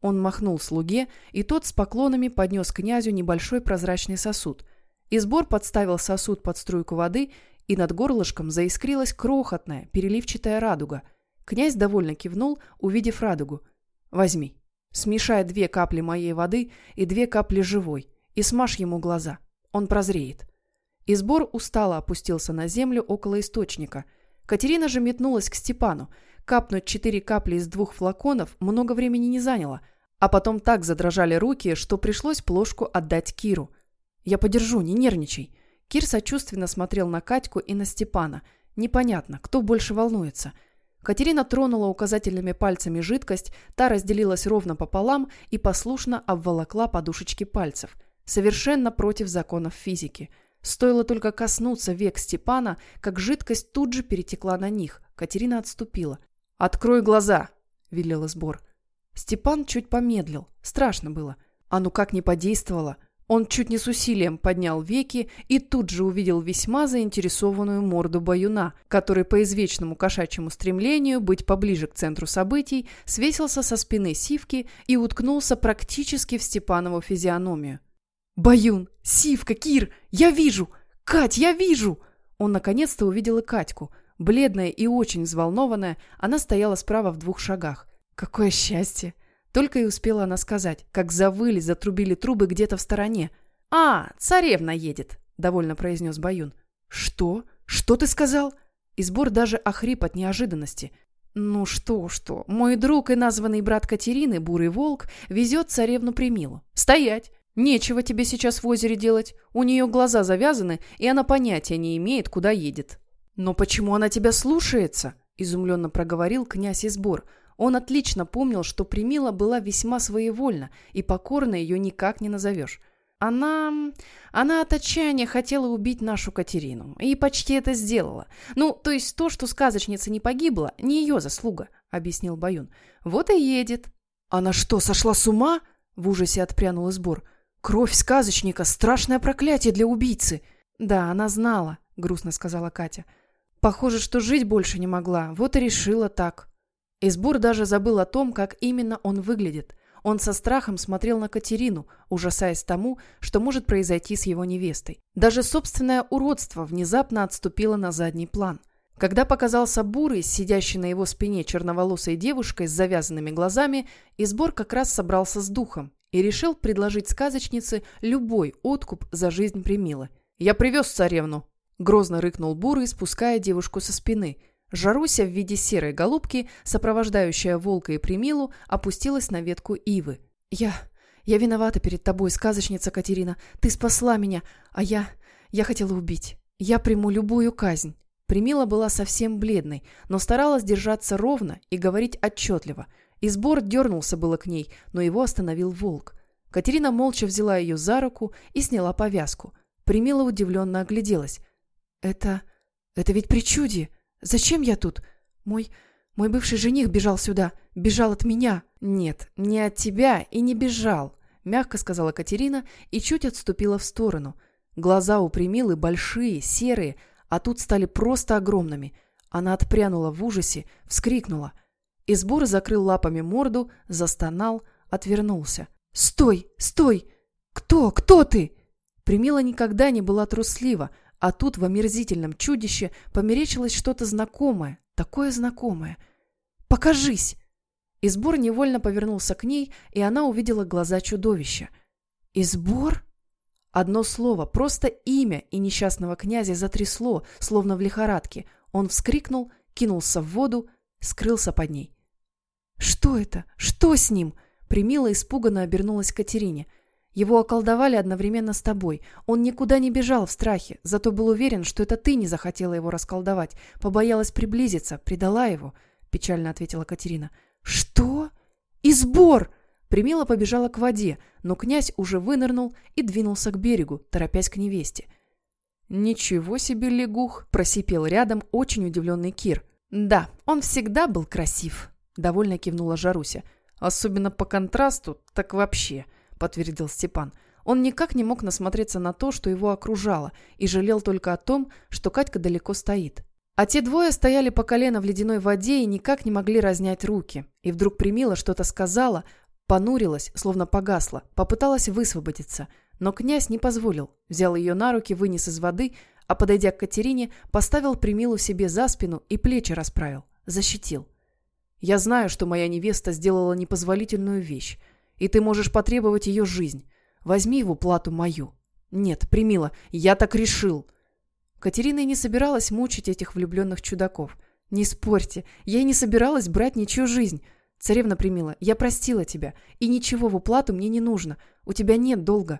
S1: Он махнул слуге, и тот с поклонами поднес князю небольшой прозрачный сосуд. Избор подставил сосуд под струйку воды, и над горлышком заискрилась крохотная, переливчатая радуга. Князь довольно кивнул, увидев радугу. «Возьми. Смешай две капли моей воды и две капли живой, и смажь ему глаза. Он прозреет». Избор устало опустился на землю около источника. Катерина же метнулась к Степану. Капнуть четыре капли из двух флаконов много времени не заняло, а потом так задрожали руки, что пришлось плошку отдать Киру. «Я подержу, не нервничай». Кир сочувственно смотрел на Катьку и на Степана. Непонятно, кто больше волнуется. Катерина тронула указательными пальцами жидкость, та разделилась ровно пополам и послушно обволокла подушечки пальцев. Совершенно против законов физики. Стоило только коснуться век Степана, как жидкость тут же перетекла на них. Катерина отступила. «Открой глаза!» – велел сбор. Степан чуть помедлил. Страшно было. А ну как не подействовало. Он чуть не с усилием поднял веки и тут же увидел весьма заинтересованную морду баюна, который по извечному кошачьему стремлению быть поближе к центру событий свесился со спины сивки и уткнулся практически в Степанову физиономию. «Баюн! Сивка! Кир! Я вижу! Кать, я вижу!» Он наконец-то увидел и Катьку. Бледная и очень взволнованная, она стояла справа в двух шагах. Какое счастье! Только и успела она сказать, как завыли, затрубили трубы где-то в стороне. «А, царевна едет», — довольно произнес Баюн. «Что? Что ты сказал?» Избор даже охрип от неожиданности. «Ну что, что, мой друг и названный брат Катерины, Бурый Волк, везет царевну Примилу. Стоять! Нечего тебе сейчас в озере делать. У нее глаза завязаны, и она понятия не имеет, куда едет». «Но почему она тебя слушается?» — изумленно проговорил князь Избор. Он отлично помнил, что Примила была весьма своевольна, и покорно ее никак не назовешь. Она... она от отчаяния хотела убить нашу Катерину. И почти это сделала. Ну, то есть то, что сказочница не погибла, не ее заслуга, объяснил Баюн. Вот и едет. Она что, сошла с ума? В ужасе отпрянул сбор. Кровь сказочника — страшное проклятие для убийцы. Да, она знала, грустно сказала Катя. Похоже, что жить больше не могла, вот и решила так. Избур даже забыл о том, как именно он выглядит. Он со страхом смотрел на Катерину, ужасаясь тому, что может произойти с его невестой. Даже собственное уродство внезапно отступило на задний план. Когда показался Бурый, сидящий на его спине черноволосой девушкой с завязанными глазами, Избор как раз собрался с духом и решил предложить сказочнице любой откуп за жизнь Примилы. «Я привез царевну!» – грозно рыкнул Бурый, спуская девушку со спины – Жаруся в виде серой голубки, сопровождающая волка и примилу, опустилась на ветку ивы. «Я... я виновата перед тобой, сказочница Катерина. Ты спасла меня, а я... я хотела убить. Я приму любую казнь». Примила была совсем бледной, но старалась держаться ровно и говорить отчетливо. Избор дернулся было к ней, но его остановил волк. Катерина молча взяла ее за руку и сняла повязку. Примила удивленно огляделась. «Это... это ведь причудие!» Зачем я тут? Мой... мой бывший жених бежал сюда. Бежал от меня. Нет, не от тебя и не бежал, мягко сказала Катерина и чуть отступила в сторону. Глаза у Примилы большие, серые, а тут стали просто огромными. Она отпрянула в ужасе, вскрикнула. Избор закрыл лапами морду, застонал, отвернулся. «Стой! Стой! Кто? Кто ты?» Примила никогда не была труслива, а тут в омерзительном чудище померечилось что-то знакомое, такое знакомое. «Покажись!» Избор невольно повернулся к ней, и она увидела глаза чудовища. «Избор?» Одно слово, просто имя и несчастного князя затрясло, словно в лихорадке. Он вскрикнул, кинулся в воду, скрылся под ней. «Что это? Что с ним?» Примила испуганно обернулась к Катерине – его околдовали одновременно с тобой. Он никуда не бежал в страхе, зато был уверен, что это ты не захотела его расколдовать. Побоялась приблизиться, предала его», — печально ответила Катерина. «Что? И сбор!» Примила побежала к воде, но князь уже вынырнул и двинулся к берегу, торопясь к невесте. «Ничего себе лягух!» – просипел рядом очень удивленный Кир. «Да, он всегда был красив», – довольно кивнула Жаруся. «Особенно по контрасту, так вообще». Подтвердил Степан. Он никак не мог насмотреться на то, что его окружало, и жалел только о том, что Катька далеко стоит. А те двое стояли по колено в ледяной воде и никак не могли разнять руки. И вдруг Примила что-то сказала, понурилась, словно погасла, попыталась высвободиться. Но князь не позволил, взял ее на руки, вынес из воды, а, подойдя к Катерине, поставил Примилу себе за спину и плечи расправил, защитил. «Я знаю, что моя невеста сделала непозволительную вещь, и ты можешь потребовать ее жизнь. Возьми его плату мою». «Нет, Примила, я так решил!» Катерина и не собиралась мучить этих влюбленных чудаков. «Не спорьте, я и не собиралась брать ничью жизнь. Царевна Примила, я простила тебя, и ничего в уплату мне не нужно. У тебя нет долга».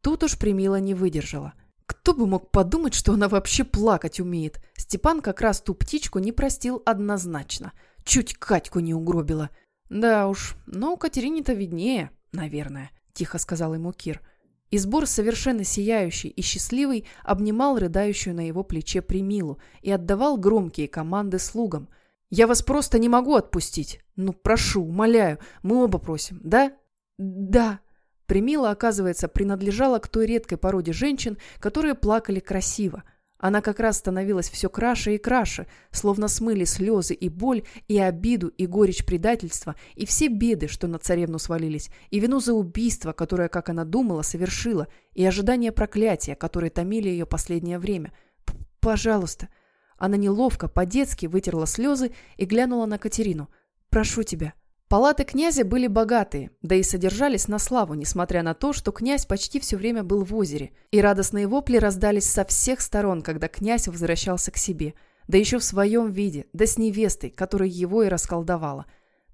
S1: Тут уж Примила не выдержала. Кто бы мог подумать, что она вообще плакать умеет? Степан как раз ту птичку не простил однозначно. Чуть Катьку не угробила. Да уж, но у Катерине-то виднее, наверное, тихо сказал ему Кир. И сбор совершенно сияющий и счастливый обнимал рыдающую на его плече Примилу и отдавал громкие команды слугам. «Я вас просто не могу отпустить. Ну, прошу, умоляю, мы оба просим, да?» «Да», Примила, оказывается, принадлежала к той редкой породе женщин, которые плакали красиво. Она как раз становилась все краше и краше, словно смыли слезы и боль, и обиду, и горечь предательства, и все беды, что на царевну свалились, и вину за убийство, которое, как она думала, совершила, и ожидание проклятия, которые томили ее последнее время. «Пожалуйста». Она неловко, по-детски вытерла слезы и глянула на Катерину. «Прошу тебя, Палаты князя были богатые, да и содержались на славу, несмотря на то, что князь почти все время был в озере, и радостные вопли раздались со всех сторон, когда князь возвращался к себе, да еще в своем виде, да с невестой, которая его и расколдовала.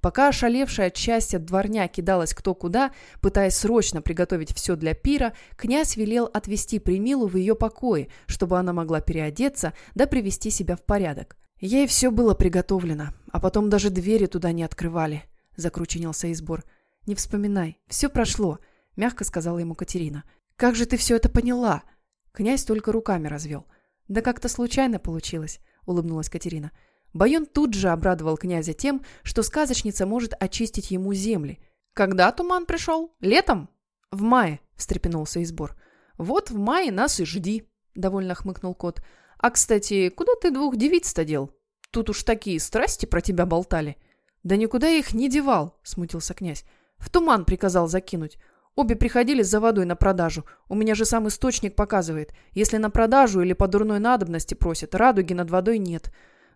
S1: Пока ошалевшая от счастья дворня кидалась кто куда, пытаясь срочно приготовить все для пира, князь велел отвезти Примилу в ее покое, чтобы она могла переодеться да привести себя в порядок. Ей все было приготовлено, а потом даже двери туда не открывали закрученился Избор. «Не вспоминай, все прошло», — мягко сказала ему Катерина. «Как же ты все это поняла?» Князь только руками развел. «Да как-то случайно получилось», — улыбнулась Катерина. Байон тут же обрадовал князя тем, что сказочница может очистить ему земли. «Когда туман пришел? Летом?» «В мае», — встрепенулся Избор. «Вот в мае нас и жди», — довольно хмыкнул кот. «А, кстати, куда ты двух девиц-то дел? Тут уж такие страсти про тебя болтали». «Да никуда я их не девал», — смутился князь. «В туман приказал закинуть. Обе приходили за водой на продажу. У меня же сам источник показывает. Если на продажу или по дурной надобности просят, радуги над водой нет.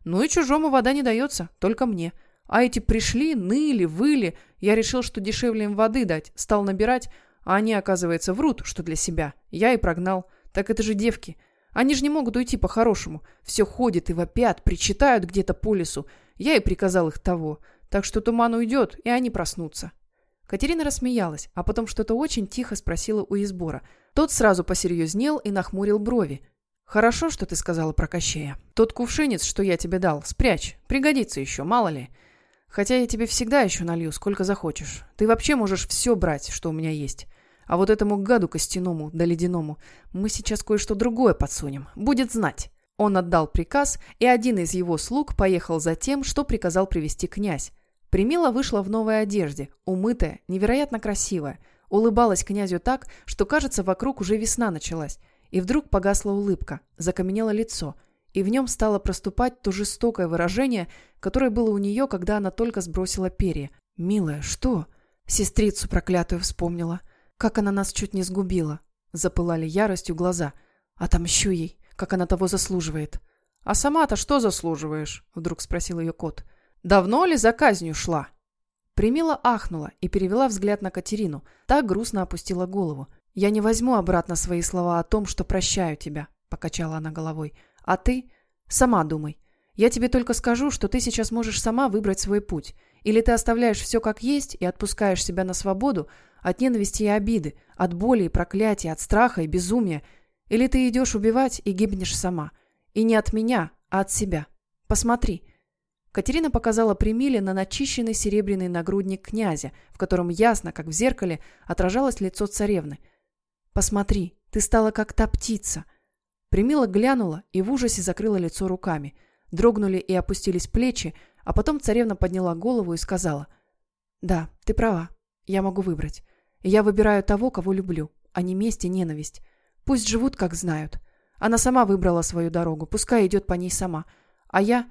S1: Ну и чужому вода не дается, только мне. А эти пришли, ныли, выли. Я решил, что дешевле им воды дать. Стал набирать, а они, оказывается, врут, что для себя. Я и прогнал. Так это же девки. Они же не могут уйти по-хорошему. Все ходят и вопят, причитают где-то по лесу. Я и приказал их того. Так что туман уйдет, и они проснутся. Катерина рассмеялась, а потом что-то очень тихо спросила у Избора. Тот сразу посерьезнел и нахмурил брови. «Хорошо, что ты сказала про Кощея. Тот кувшинец, что я тебе дал, спрячь. Пригодится еще, мало ли. Хотя я тебе всегда еще налью, сколько захочешь. Ты вообще можешь все брать, что у меня есть. А вот этому гаду костяному да ледяному мы сейчас кое-что другое подсунем. Будет знать». Он отдал приказ, и один из его слуг поехал за тем, что приказал привести князь. Примила вышла в новой одежде, умытая, невероятно красивая. Улыбалась князю так, что, кажется, вокруг уже весна началась. И вдруг погасла улыбка, закаменело лицо, и в нем стало проступать то жестокое выражение, которое было у нее, когда она только сбросила перья. «Милая, что?» Сестрицу проклятую вспомнила. Как она нас чуть не сгубила. Запылали яростью глаза. Отомщу ей, как она того заслуживает. «А сама-то что заслуживаешь?» — вдруг спросил ее кот. Давно ли за казнью шла?» Примила ахнула и перевела взгляд на Катерину. Та грустно опустила голову. «Я не возьму обратно свои слова о том, что прощаю тебя», — покачала она головой. «А ты? Сама думай. Я тебе только скажу, что ты сейчас можешь сама выбрать свой путь. Или ты оставляешь все как есть и отпускаешь себя на свободу от ненависти и обиды, от боли и проклятия, от страха и безумия. Или ты идешь убивать и гибнешь сама. И не от меня, а от себя. Посмотри». Катерина показала Примиле на начищенный серебряный нагрудник князя, в котором ясно, как в зеркале, отражалось лицо царевны. «Посмотри, ты стала как та птица!» Примила глянула и в ужасе закрыла лицо руками. Дрогнули и опустились плечи, а потом царевна подняла голову и сказала. «Да, ты права. Я могу выбрать. Я выбираю того, кого люблю, а не месть и ненависть. Пусть живут, как знают. Она сама выбрала свою дорогу, пускай идет по ней сама. А я...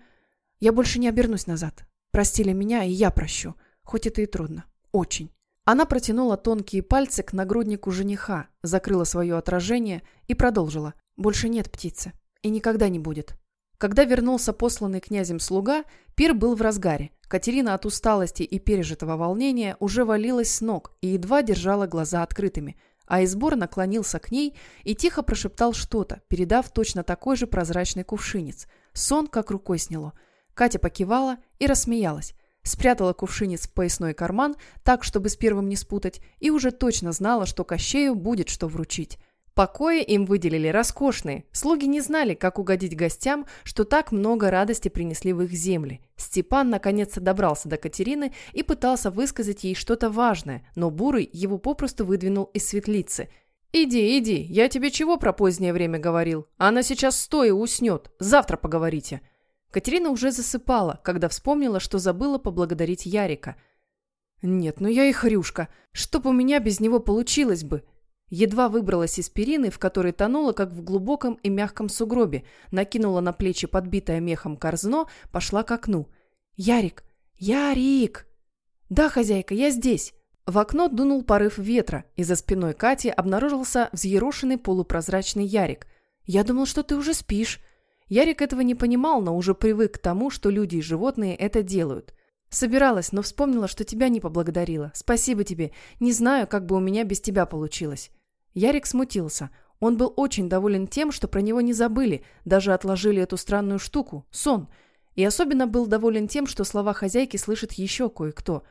S1: Я больше не обернусь назад. Простили меня, и я прощу. Хоть это и трудно. Очень. Она протянула тонкие пальцы к нагруднику жениха, закрыла свое отражение и продолжила. «Больше нет птицы. И никогда не будет». Когда вернулся посланный князем слуга, пир был в разгаре. Катерина от усталости и пережитого волнения уже валилась с ног и едва держала глаза открытыми – а Избор наклонился к ней и тихо прошептал что-то, передав точно такой же прозрачный кувшинец. Сон как рукой сняло. Катя покивала и рассмеялась. Спрятала кувшинец в поясной карман, так, чтобы с первым не спутать, и уже точно знала, что Кощею будет что вручить. Покои им выделили роскошные. Слуги не знали, как угодить гостям, что так много радости принесли в их земли. Степан наконец-то добрался до Катерины и пытался высказать ей что-то важное, но Бурый его попросту выдвинул из светлицы. «Иди, иди, я тебе чего про позднее время говорил? Она сейчас стоя уснет. Завтра поговорите». Катерина уже засыпала, когда вспомнила, что забыла поблагодарить Ярика. «Нет, ну я и хрюшка. Чтоб у меня без него получилось бы?» Едва выбралась из перины, в которой тонула, как в глубоком и мягком сугробе, накинула на плечи подбитое мехом корзно, пошла к окну. «Ярик! Ярик!» «Да, хозяйка, я здесь!» В окно дунул порыв ветра, и за спиной Кати обнаружился взъерошенный полупрозрачный Ярик. «Я думал, что ты уже спишь». Ярик этого не понимал, но уже привык к тому, что люди и животные это делают. «Собиралась, но вспомнила, что тебя не поблагодарила. Спасибо тебе. Не знаю, как бы у меня без тебя получилось». Ярик смутился. Он был очень доволен тем, что про него не забыли, даже отложили эту странную штуку – сон. И особенно был доволен тем, что слова хозяйки слышит еще кое-кто.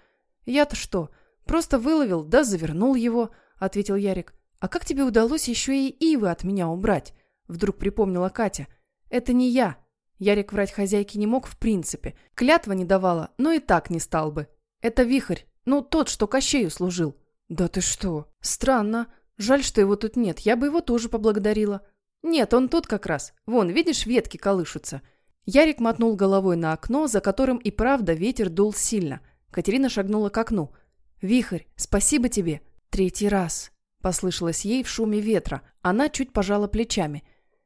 S1: «Я-то что? Просто выловил, да завернул его», – ответил Ярик. «А как тебе удалось еще и ивы от меня убрать?» – вдруг припомнила Катя. «Это не я». Ярик врать хозяйке не мог в принципе. Клятва не давала, но и так не стал бы. «Это вихрь. Ну, тот, что Кощею служил». «Да ты что? Странно. Жаль, что его тут нет, я бы его тоже поблагодарила. Нет, он тут как раз. Вон, видишь, ветки колышутся. Ярик мотнул головой на окно, за которым и правда ветер дул сильно. Катерина шагнула к окну. «Вихрь, спасибо тебе!» «Третий раз!» – послышалось ей в шуме ветра. Она чуть пожала плечами.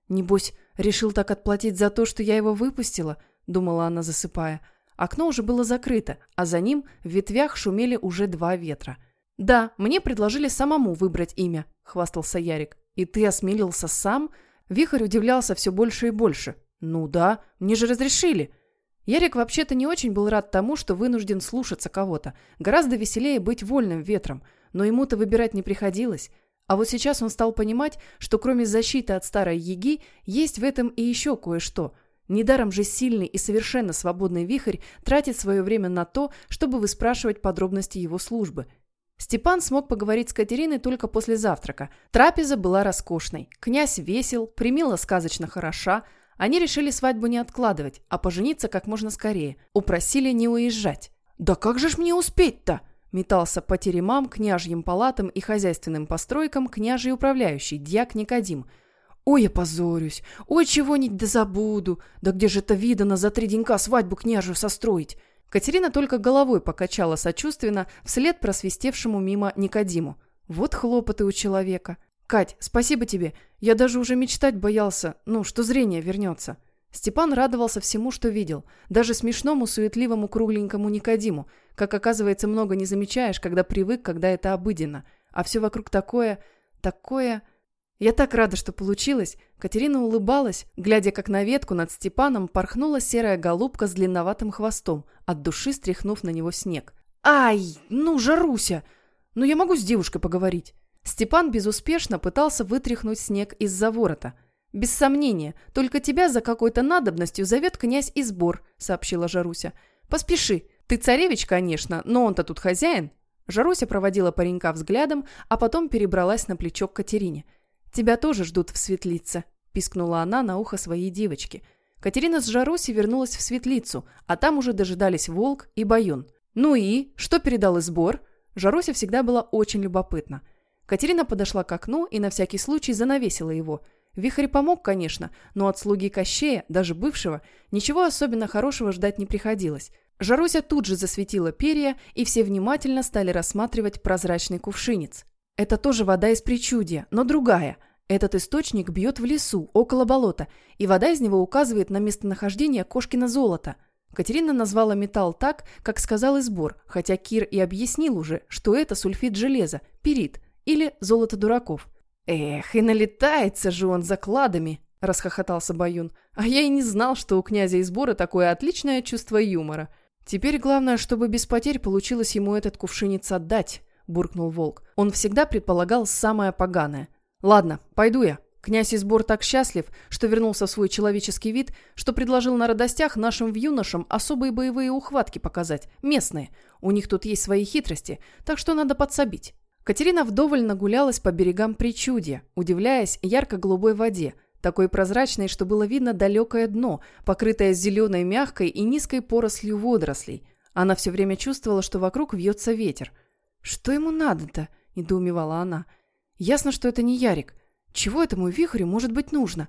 S1: «Небось, решил так отплатить за то, что я его выпустила?» – думала она, засыпая. Окно уже было закрыто, а за ним в ветвях шумели уже два ветра – «Да, мне предложили самому выбрать имя», — хвастался Ярик. «И ты осмелился сам?» Вихрь удивлялся все больше и больше. «Ну да, мне же разрешили». Ярик вообще-то не очень был рад тому, что вынужден слушаться кого-то. Гораздо веселее быть вольным ветром, но ему-то выбирать не приходилось. А вот сейчас он стал понимать, что кроме защиты от старой яги, есть в этом и еще кое-что. Недаром же сильный и совершенно свободный вихрь тратит свое время на то, чтобы выспрашивать подробности его службы – Степан смог поговорить с Катериной только после завтрака. Трапеза была роскошной. Князь весел, примила сказочно хороша. Они решили свадьбу не откладывать, а пожениться как можно скорее. Упросили не уезжать. «Да как же ж мне успеть-то?» Метался по теремам, княжьим палатам и хозяйственным постройкам княжий управляющий, дьяк Никодим. «Ой, я позорюсь! Ой, чего-нибудь да забуду! Да где же это видано за три денька свадьбу княжью состроить?» Катерина только головой покачала сочувственно вслед просвистевшему мимо Никодиму. Вот хлопоты у человека. «Кать, спасибо тебе. Я даже уже мечтать боялся, ну, что зрение вернется». Степан радовался всему, что видел. Даже смешному, суетливому, кругленькому Никодиму. Как оказывается, много не замечаешь, когда привык, когда это обыденно. А все вокруг такое... такое... Я так рада, что получилось. Катерина улыбалась, глядя, как на ветку над Степаном порхнула серая голубка с длинноватым хвостом, от души стряхнув на него снег. «Ай, ну, Жаруся! Ну, я могу с девушкой поговорить?» Степан безуспешно пытался вытряхнуть снег из-за ворота. «Без сомнения, только тебя за какой-то надобностью зовет князь Избор», — сообщила Жаруся. «Поспеши. Ты царевич, конечно, но он-то тут хозяин». Жаруся проводила паренька взглядом, а потом перебралась на плечо к Катерине. «Тебя тоже ждут в светлице», – пискнула она на ухо своей девочки. Катерина с Жаруси вернулась в светлицу, а там уже дожидались Волк и Баюн. «Ну и? Что передал Избор?» Жаруся всегда была очень любопытна. Катерина подошла к окну и на всякий случай занавесила его. Вихрь помог, конечно, но от слуги Кощея, даже бывшего, ничего особенно хорошего ждать не приходилось. Жаруся тут же засветила перья, и все внимательно стали рассматривать прозрачный кувшинец. Это тоже вода из причудия, но другая. Этот источник бьет в лесу, около болота, и вода из него указывает на местонахождение Кошкина золота. Катерина назвала металл так, как сказал Избор, хотя Кир и объяснил уже, что это сульфид железа, перит или золото дураков. «Эх, и налетается же он закладами!» – расхохотался Баюн. «А я и не знал, что у князя Избора такое отличное чувство юмора. Теперь главное, чтобы без потерь получилось ему этот кувшинец отдать», – буркнул Волк. Он всегда предполагал самое поганое. «Ладно, пойду я. Князь Избор так счастлив, что вернулся в свой человеческий вид, что предложил на радостях нашим вьюношам особые боевые ухватки показать, местные. У них тут есть свои хитрости, так что надо подсобить. Катерина вдоволь нагулялась по берегам причудья, удивляясь ярко-голубой воде, такой прозрачной, что было видно далекое дно, покрытое зеленой мягкой и низкой порослью водорослей. Она все время чувствовала, что вокруг вьется ветер. «Что ему надо-то?» – недоумевала она. «Ясно, что это не Ярик». Чего этому вихрю может быть нужно?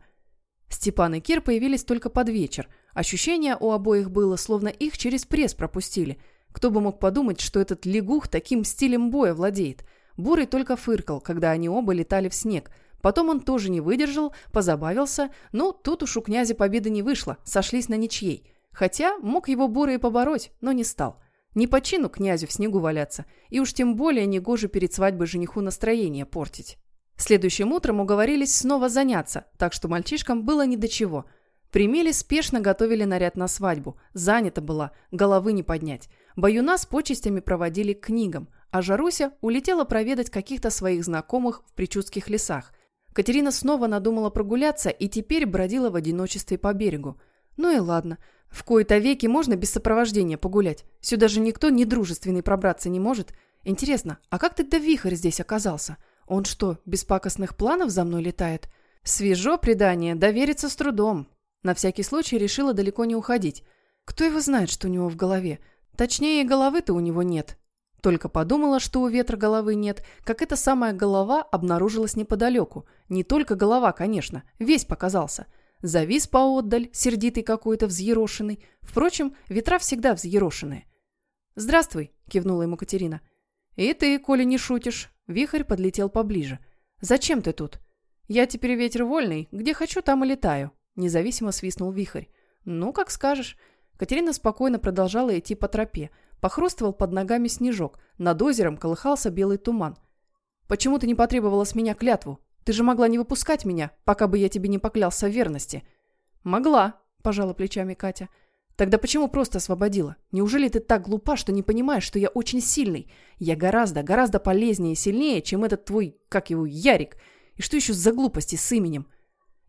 S1: Степан и Кир появились только под вечер. Ощущение у обоих было, словно их через пресс пропустили. Кто бы мог подумать, что этот лягух таким стилем боя владеет. Бурый только фыркал, когда они оба летали в снег. Потом он тоже не выдержал, позабавился, но тут уж у князя победы не вышло, сошлись на ничьей. Хотя мог его Бурый побороть, но не стал. Не по чину князю в снегу валяться, и уж тем более негоже перед свадьбой жениху настроение портить. Следующим утром уговорились снова заняться, так что мальчишкам было ни до чего. Примели спешно готовили наряд на свадьбу. Занята была, головы не поднять. Баюна с почестями проводили к книгам, а Жаруся улетела проведать каких-то своих знакомых в причудских лесах. Катерина снова надумала прогуляться и теперь бродила в одиночестве по берегу. Ну и ладно, в кои-то веки можно без сопровождения погулять. Сюда же никто недружественный пробраться не может. Интересно, а как тогда вихрь здесь оказался?» Он что, без пакостных планов за мной летает? Свежо предание, довериться с трудом. На всякий случай решила далеко не уходить. Кто его знает, что у него в голове? Точнее, головы-то у него нет. Только подумала, что у ветра головы нет, как эта самая голова обнаружилась неподалеку. Не только голова, конечно, весь показался. Завис поотдаль, сердитый какой-то, взъерошенный. Впрочем, ветра всегда взъерошенные. «Здравствуй», — кивнула ему Катерина. «И ты, коли не шутишь», Вихрь подлетел поближе. «Зачем ты тут?» «Я теперь ветер вольный. Где хочу, там и летаю», – независимо свистнул Вихрь. «Ну, как скажешь». Катерина спокойно продолжала идти по тропе. Похрустывал под ногами снежок. Над озером колыхался белый туман. «Почему ты не потребовала с меня клятву? Ты же могла не выпускать меня, пока бы я тебе не поклялся в верности». «Могла», – пожала плечами Катя. Тогда почему просто освободила? Неужели ты так глупа, что не понимаешь, что я очень сильный? Я гораздо, гораздо полезнее и сильнее, чем этот твой, как его, Ярик. И что еще за глупости с именем?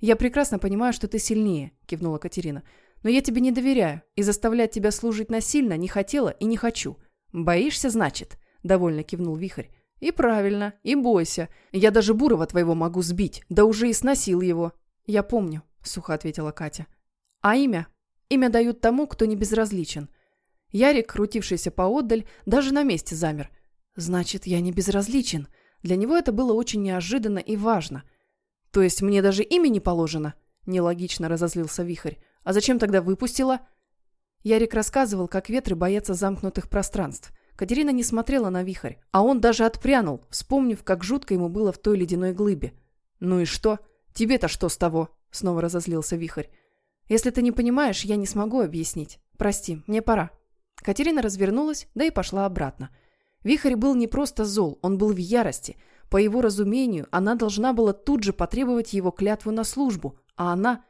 S1: Я прекрасно понимаю, что ты сильнее, кивнула Катерина. Но я тебе не доверяю, и заставлять тебя служить насильно не хотела и не хочу. Боишься, значит? Довольно кивнул Вихрь. И правильно, и бойся. Я даже Бурова твоего могу сбить, да уже и сносил его. Я помню, сухо ответила Катя. А имя? Имя дают тому, кто не безразличен. Ярик, крутившийся поодаль, даже на месте замер. Значит, я не безразличен. Для него это было очень неожиданно и важно. То есть мне даже имя не положено? Нелогично разозлился Вихрь. А зачем тогда выпустила? Ярик рассказывал, как ветры боятся замкнутых пространств. Катерина не смотрела на Вихрь, а он даже отпрянул, вспомнив, как жутко ему было в той ледяной глыбе. «Ну и что? Тебе-то что с того?» — снова разозлился Вихрь. Если ты не понимаешь, я не смогу объяснить. Прости, мне пора». Катерина развернулась, да и пошла обратно. Вихрь был не просто зол, он был в ярости. По его разумению, она должна была тут же потребовать его клятву на службу, а она...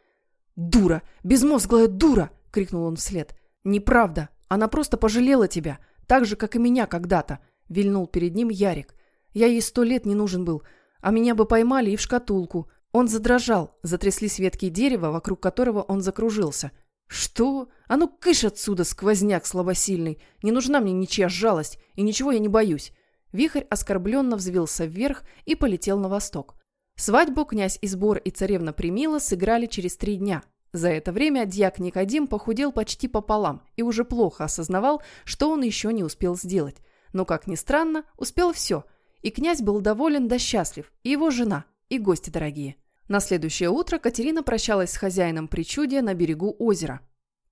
S1: «Дура! Безмозглая дура!» — крикнул он вслед. «Неправда! Она просто пожалела тебя, так же, как и меня когда-то!» — вильнул перед ним Ярик. «Я ей сто лет не нужен был, а меня бы поймали и в шкатулку. Он задрожал, затряслись ветки дерева, вокруг которого он закружился. «Что? А ну кыш отсюда, сквозняк слабосильный! Не нужна мне ничья жалость, и ничего я не боюсь!» Вихрь оскорбленно взвился вверх и полетел на восток. Свадьбу князь Избор и царевна Примила сыграли через три дня. За это время дьяк Никодим похудел почти пополам и уже плохо осознавал, что он еще не успел сделать. Но, как ни странно, успел все. И князь был доволен да счастлив, и его жена, и гости дорогие. На следующее утро Катерина прощалась с хозяином причудия на берегу озера.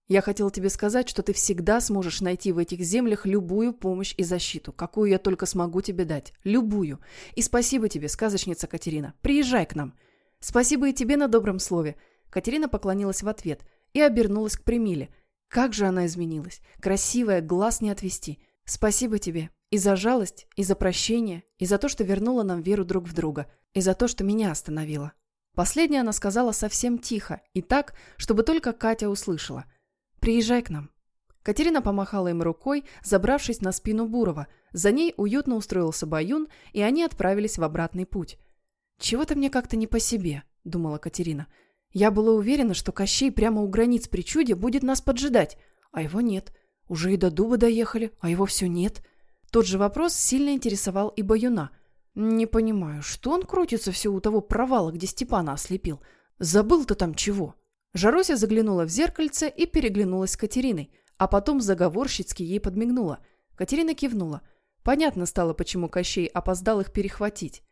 S1: Я хотел тебе сказать, что ты всегда сможешь найти в этих землях любую помощь и защиту, какую я только смогу тебе дать. Любую. И спасибо тебе, сказочница Катерина. Приезжай к нам. Спасибо и тебе на добром слове. Катерина поклонилась в ответ и обернулась к Примиле. Как же она изменилась. Красивая, глаз не отвести. Спасибо тебе. И за жалость, и за прощение, и за то, что вернула нам веру друг в друга, и за то, что меня остановила. Последнее она сказала совсем тихо и так, чтобы только Катя услышала – «Приезжай к нам». Катерина помахала им рукой, забравшись на спину Бурова. За ней уютно устроился Баюн, и они отправились в обратный путь. «Чего-то мне как-то не по себе», — думала Катерина. «Я была уверена, что Кощей прямо у границ причуди будет нас поджидать, а его нет. Уже и до дуба доехали, а его все нет». Тот же вопрос сильно интересовал и Баюна. «Не понимаю, что он крутится все у того провала, где Степана ослепил? Забыл-то там чего?» Жаруся заглянула в зеркальце и переглянулась с Катериной, а потом заговорщицки ей подмигнула. Катерина кивнула. Понятно стало, почему Кощей опоздал их перехватить.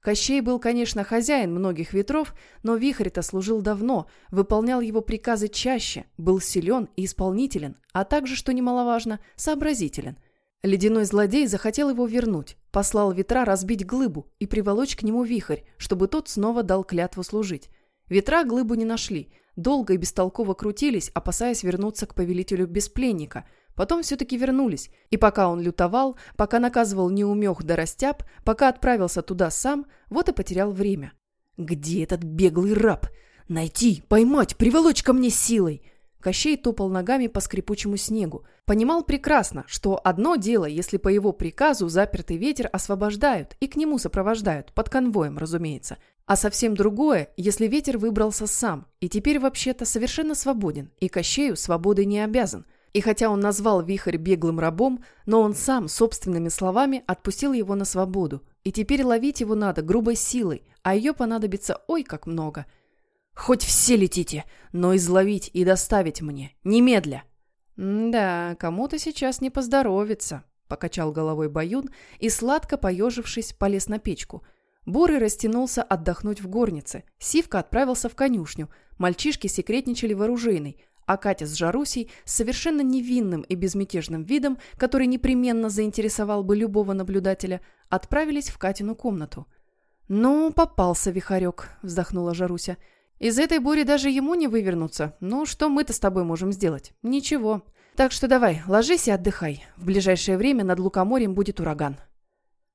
S1: Кощей был, конечно, хозяин многих ветров, но вихрь-то служил давно, выполнял его приказы чаще, был силен и исполнителен, а также, что немаловажно, сообразителен. Ледяной злодей захотел его вернуть, послал ветра разбить глыбу и приволочь к нему вихрь, чтобы тот снова дал клятву служить. Ветра глыбу не нашли, Долго и бестолково крутились, опасаясь вернуться к повелителю без пленника. Потом все-таки вернулись. И пока он лютовал, пока наказывал неумех да растяб, пока отправился туда сам, вот и потерял время. «Где этот беглый раб? Найти, поймать, приволочь ко мне силой!» Кощей топал ногами по скрипучему снегу. Понимал прекрасно, что одно дело, если по его приказу запертый ветер освобождают и к нему сопровождают, под конвоем, разумеется. А совсем другое, если ветер выбрался сам и теперь вообще-то совершенно свободен, и Кощею свободы не обязан. И хотя он назвал вихрь беглым рабом, но он сам собственными словами отпустил его на свободу, и теперь ловить его надо грубой силой, а ее понадобится ой как много. «Хоть все летите, но изловить и доставить мне, немедля!» «Да, кому-то сейчас не поздоровится», — покачал головой Баюн и, сладко поежившись, полез на печку — Бурый растянулся отдохнуть в горнице, Сивка отправился в конюшню, мальчишки секретничали в оружейной, а Катя с Жарусей с совершенно невинным и безмятежным видом, который непременно заинтересовал бы любого наблюдателя, отправились в Катину комнату. «Ну, попался вихарек», — вздохнула Жаруся. «Из этой бури даже ему не вывернуться. Ну, что мы-то с тобой можем сделать? Ничего. Так что давай, ложись и отдыхай. В ближайшее время над Лукоморьем будет ураган».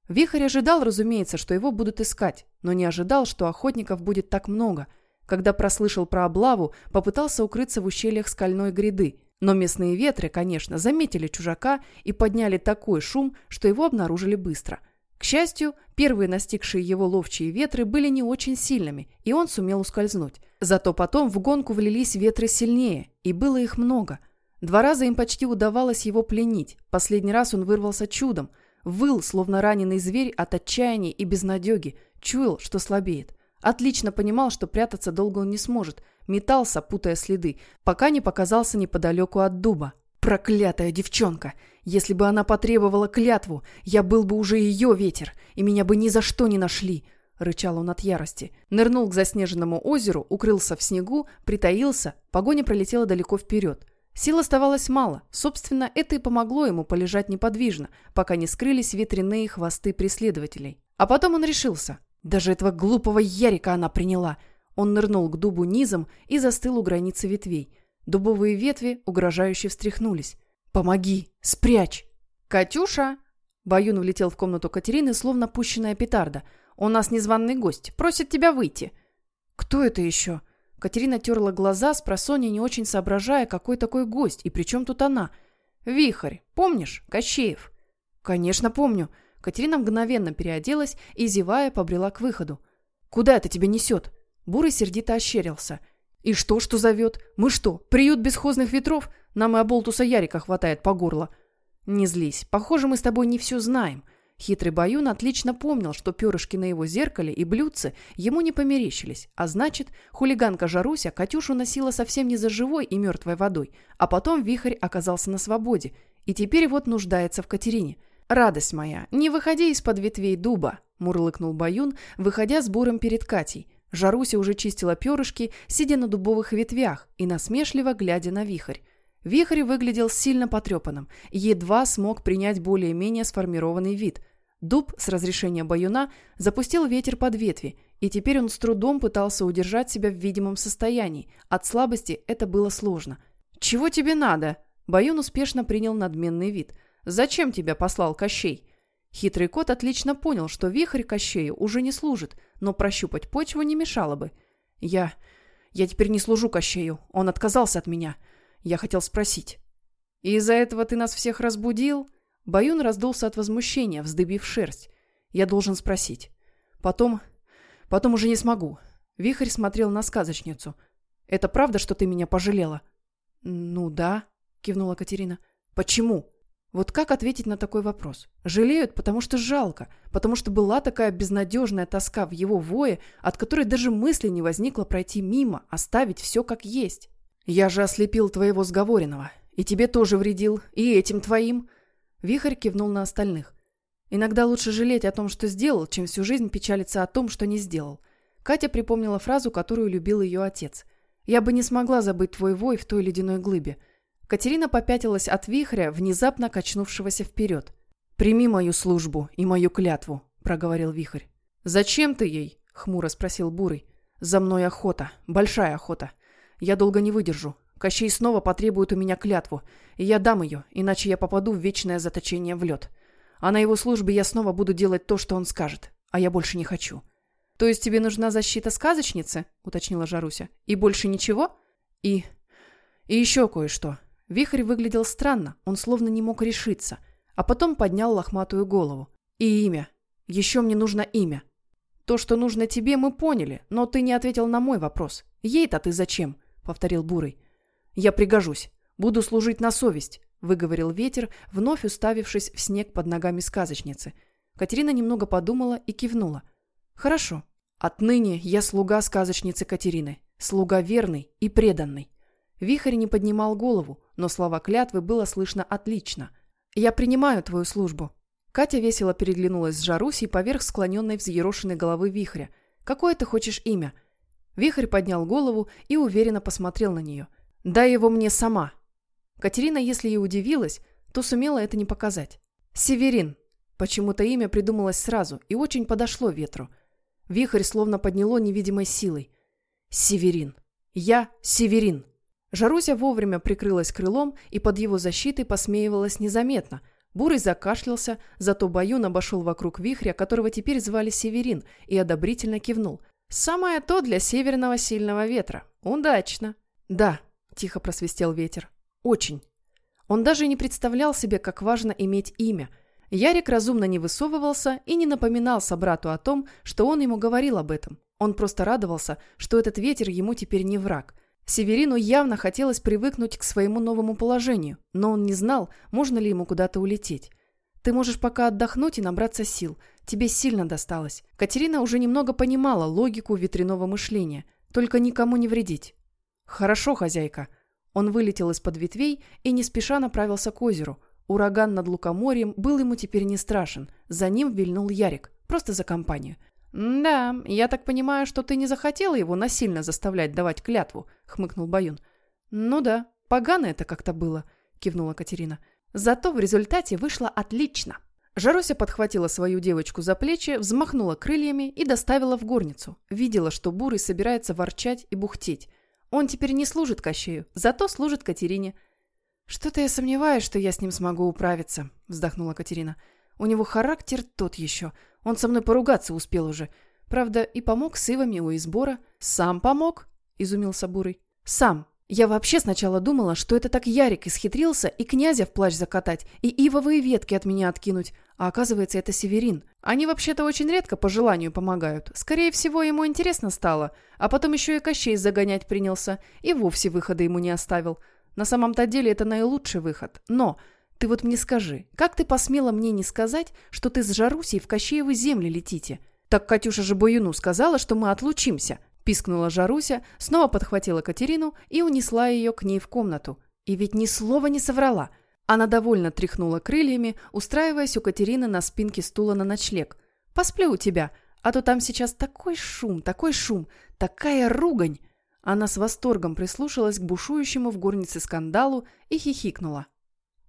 S1: Вихрь ожидал, разумеется, что его будут искать, но не ожидал, что охотников будет так много. Когда прослышал про облаву, попытался укрыться в ущельях скальной гряды. Но местные ветры, конечно, заметили чужака и подняли такой шум, что его обнаружили быстро. К счастью, первые настигшие его ловчие ветры были не очень сильными, и он сумел ускользнуть. Зато потом в гонку влились ветры сильнее, и было их много. Два раза им почти удавалось его пленить. Последний раз он вырвался чудом – Выл, словно раненый зверь от отчаяния и безнадеги, чуял, что слабеет. Отлично понимал, что прятаться долго он не сможет, метался, путая следы, пока не показался неподалеку от дуба. Проклятая девчонка! Если бы она потребовала клятву, я был бы уже ее ветер, и меня бы ни за что не нашли!» — рычал он от ярости. Нырнул к заснеженному озеру, укрылся в снегу, притаился, погоня пролетела далеко вперед. Сил оставалось мало. Собственно, это и помогло ему полежать неподвижно, пока не скрылись ветряные хвосты преследователей. А потом он решился. Даже этого глупого Ярика она приняла. Он нырнул к дубу низом и застыл у границы ветвей. Дубовые ветви угрожающе встряхнулись. «Помоги! Спрячь!» «Катюша!» Баюн влетел в комнату Катерины, словно пущенная петарда. «У нас незваный гость. Просит тебя выйти». «Кто это еще?» Катерина терла глаза, с просонья не очень соображая, какой такой гость, и при чем тут она. «Вихрь, помнишь? Кощеев?» «Конечно, помню». Катерина мгновенно переоделась и, зевая, побрела к выходу. «Куда это тебя несет?» Бурый сердито ощерился. «И что, что зовет? Мы что, приют бесхозных ветров? Нам и оболтуса Ярика хватает по горло». «Не злись. Похоже, мы с тобой не все знаем. Хитрый Баюн отлично помнил, что перышки на его зеркале и блюдце ему не померещились, а значит, хулиганка Жаруся Катюшу носила совсем не за живой и мертвой водой, а потом вихрь оказался на свободе, и теперь вот нуждается в Катерине. «Радость моя, не выходи из-под ветвей дуба», – мурлыкнул Баюн, выходя с буром перед Катей. Жаруся уже чистила перышки, сидя на дубовых ветвях и насмешливо глядя на вихрь. Вихрь выглядел сильно потрепанным едва смог принять более-менее сформированный вид. Дуб с разрешения баюна запустил ветер под ветви, и теперь он с трудом пытался удержать себя в видимом состоянии. От слабости это было сложно. «Чего тебе надо?» Баюн успешно принял надменный вид. «Зачем тебя послал Кощей?» Хитрый кот отлично понял, что вихрь Кощею уже не служит, но прощупать почву не мешало бы. «Я... я теперь не служу Кощею. Он отказался от меня. Я хотел спросить». «И из-за этого ты нас всех разбудил?» Баюн раздулся от возмущения, вздыбив шерсть. «Я должен спросить. Потом... потом уже не смогу». Вихрь смотрел на сказочницу. «Это правда, что ты меня пожалела?» «Ну да», — кивнула Катерина. «Почему?» Вот как ответить на такой вопрос? Жалеют, потому что жалко, потому что была такая безнадежная тоска в его вое, от которой даже мысли не возникло пройти мимо, оставить все как есть. «Я же ослепил твоего сговоренного, и тебе тоже вредил, и этим твоим». Вихрь кивнул на остальных. «Иногда лучше жалеть о том, что сделал, чем всю жизнь печалиться о том, что не сделал». Катя припомнила фразу, которую любил ее отец. «Я бы не смогла забыть твой вой в той ледяной глыбе». Катерина попятилась от вихря, внезапно качнувшегося вперед. «Прими мою службу и мою клятву», — проговорил вихрь. «Зачем ты ей?» — хмуро спросил Бурый. «За мной охота. Большая охота. Я долго не выдержу. Кощей снова потребует у меня клятву, и я дам ее, иначе я попаду в вечное заточение в лед. А на его службе я снова буду делать то, что он скажет, а я больше не хочу». «То есть тебе нужна защита сказочницы?» — уточнила Жаруся. «И больше ничего?» «И... и еще кое-что», Вихрь выглядел странно, он словно не мог решиться, а потом поднял лохматую голову. И имя. Еще мне нужно имя. То, что нужно тебе, мы поняли, но ты не ответил на мой вопрос. Ей-то ты зачем? Повторил Бурый. Я пригожусь. Буду служить на совесть, выговорил ветер, вновь уставившись в снег под ногами сказочницы. Катерина немного подумала и кивнула. Хорошо. Отныне я слуга сказочницы Катерины. Слуга верный и преданный. Вихрь не поднимал голову, но слова клятвы было слышно отлично. «Я принимаю твою службу». Катя весело переглянулась с Жарусей поверх склоненной взъерошенной головы Вихря. «Какое ты хочешь имя?» Вихрь поднял голову и уверенно посмотрел на нее. «Дай его мне сама». Катерина, если и удивилась, то сумела это не показать. «Северин». Почему-то имя придумалось сразу и очень подошло ветру. Вихрь словно подняло невидимой силой. «Северин. Я Северин». Жаруся вовремя прикрылась крылом и под его защитой посмеивалась незаметно. Бурый закашлялся, зато Баюн обошел вокруг вихря, которого теперь звали Северин, и одобрительно кивнул. «Самое то для северного сильного ветра. Удачно!» «Да», — тихо просвистел ветер. «Очень». Он даже не представлял себе, как важно иметь имя. Ярик разумно не высовывался и не напоминал собрату о том, что он ему говорил об этом. Он просто радовался, что этот ветер ему теперь не враг. Северину явно хотелось привыкнуть к своему новому положению, но он не знал, можно ли ему куда-то улететь. «Ты можешь пока отдохнуть и набраться сил. Тебе сильно досталось». Катерина уже немного понимала логику ветряного мышления. Только никому не вредить. «Хорошо, хозяйка». Он вылетел из-под ветвей и не спеша направился к озеру. Ураган над Лукоморьем был ему теперь не страшен. За ним вильнул Ярик. Просто за компанию. «Да, я так понимаю, что ты не захотела его насильно заставлять давать клятву», — хмыкнул Баюн. «Ну да, погано это как-то было», — кивнула Катерина. «Зато в результате вышло отлично». Жаруся подхватила свою девочку за плечи, взмахнула крыльями и доставила в горницу. Видела, что Бурый собирается ворчать и бухтеть. Он теперь не служит Кощею, зато служит Катерине. «Что-то я сомневаюсь, что я с ним смогу управиться», — вздохнула Катерина. «У него характер тот еще. Он со мной поругаться успел уже. Правда, и помог с ивами у избора. Сам помог?» – изумился Бурый. «Сам. Я вообще сначала думала, что это так Ярик исхитрился и князя в плащ закатать, и ивовые ветки от меня откинуть. А оказывается, это Северин. Они вообще-то очень редко по желанию помогают. Скорее всего, ему интересно стало. А потом еще и Кощей загонять принялся. И вовсе выхода ему не оставил. На самом-то деле это наилучший выход. Но ты вот мне скажи, как ты посмела мне не сказать, что ты с Жарусей в Кощеевы земли летите? Так Катюша же Боюну сказала, что мы отлучимся. Пискнула Жаруся, снова подхватила Катерину и унесла ее к ней в комнату. И ведь ни слова не соврала. Она довольно тряхнула крыльями, устраиваясь у Катерины на спинке стула на ночлег. «Посплю у тебя, а то там сейчас такой шум, такой шум, такая ругань!» Она с восторгом прислушалась к бушующему в горнице скандалу и хихикнула.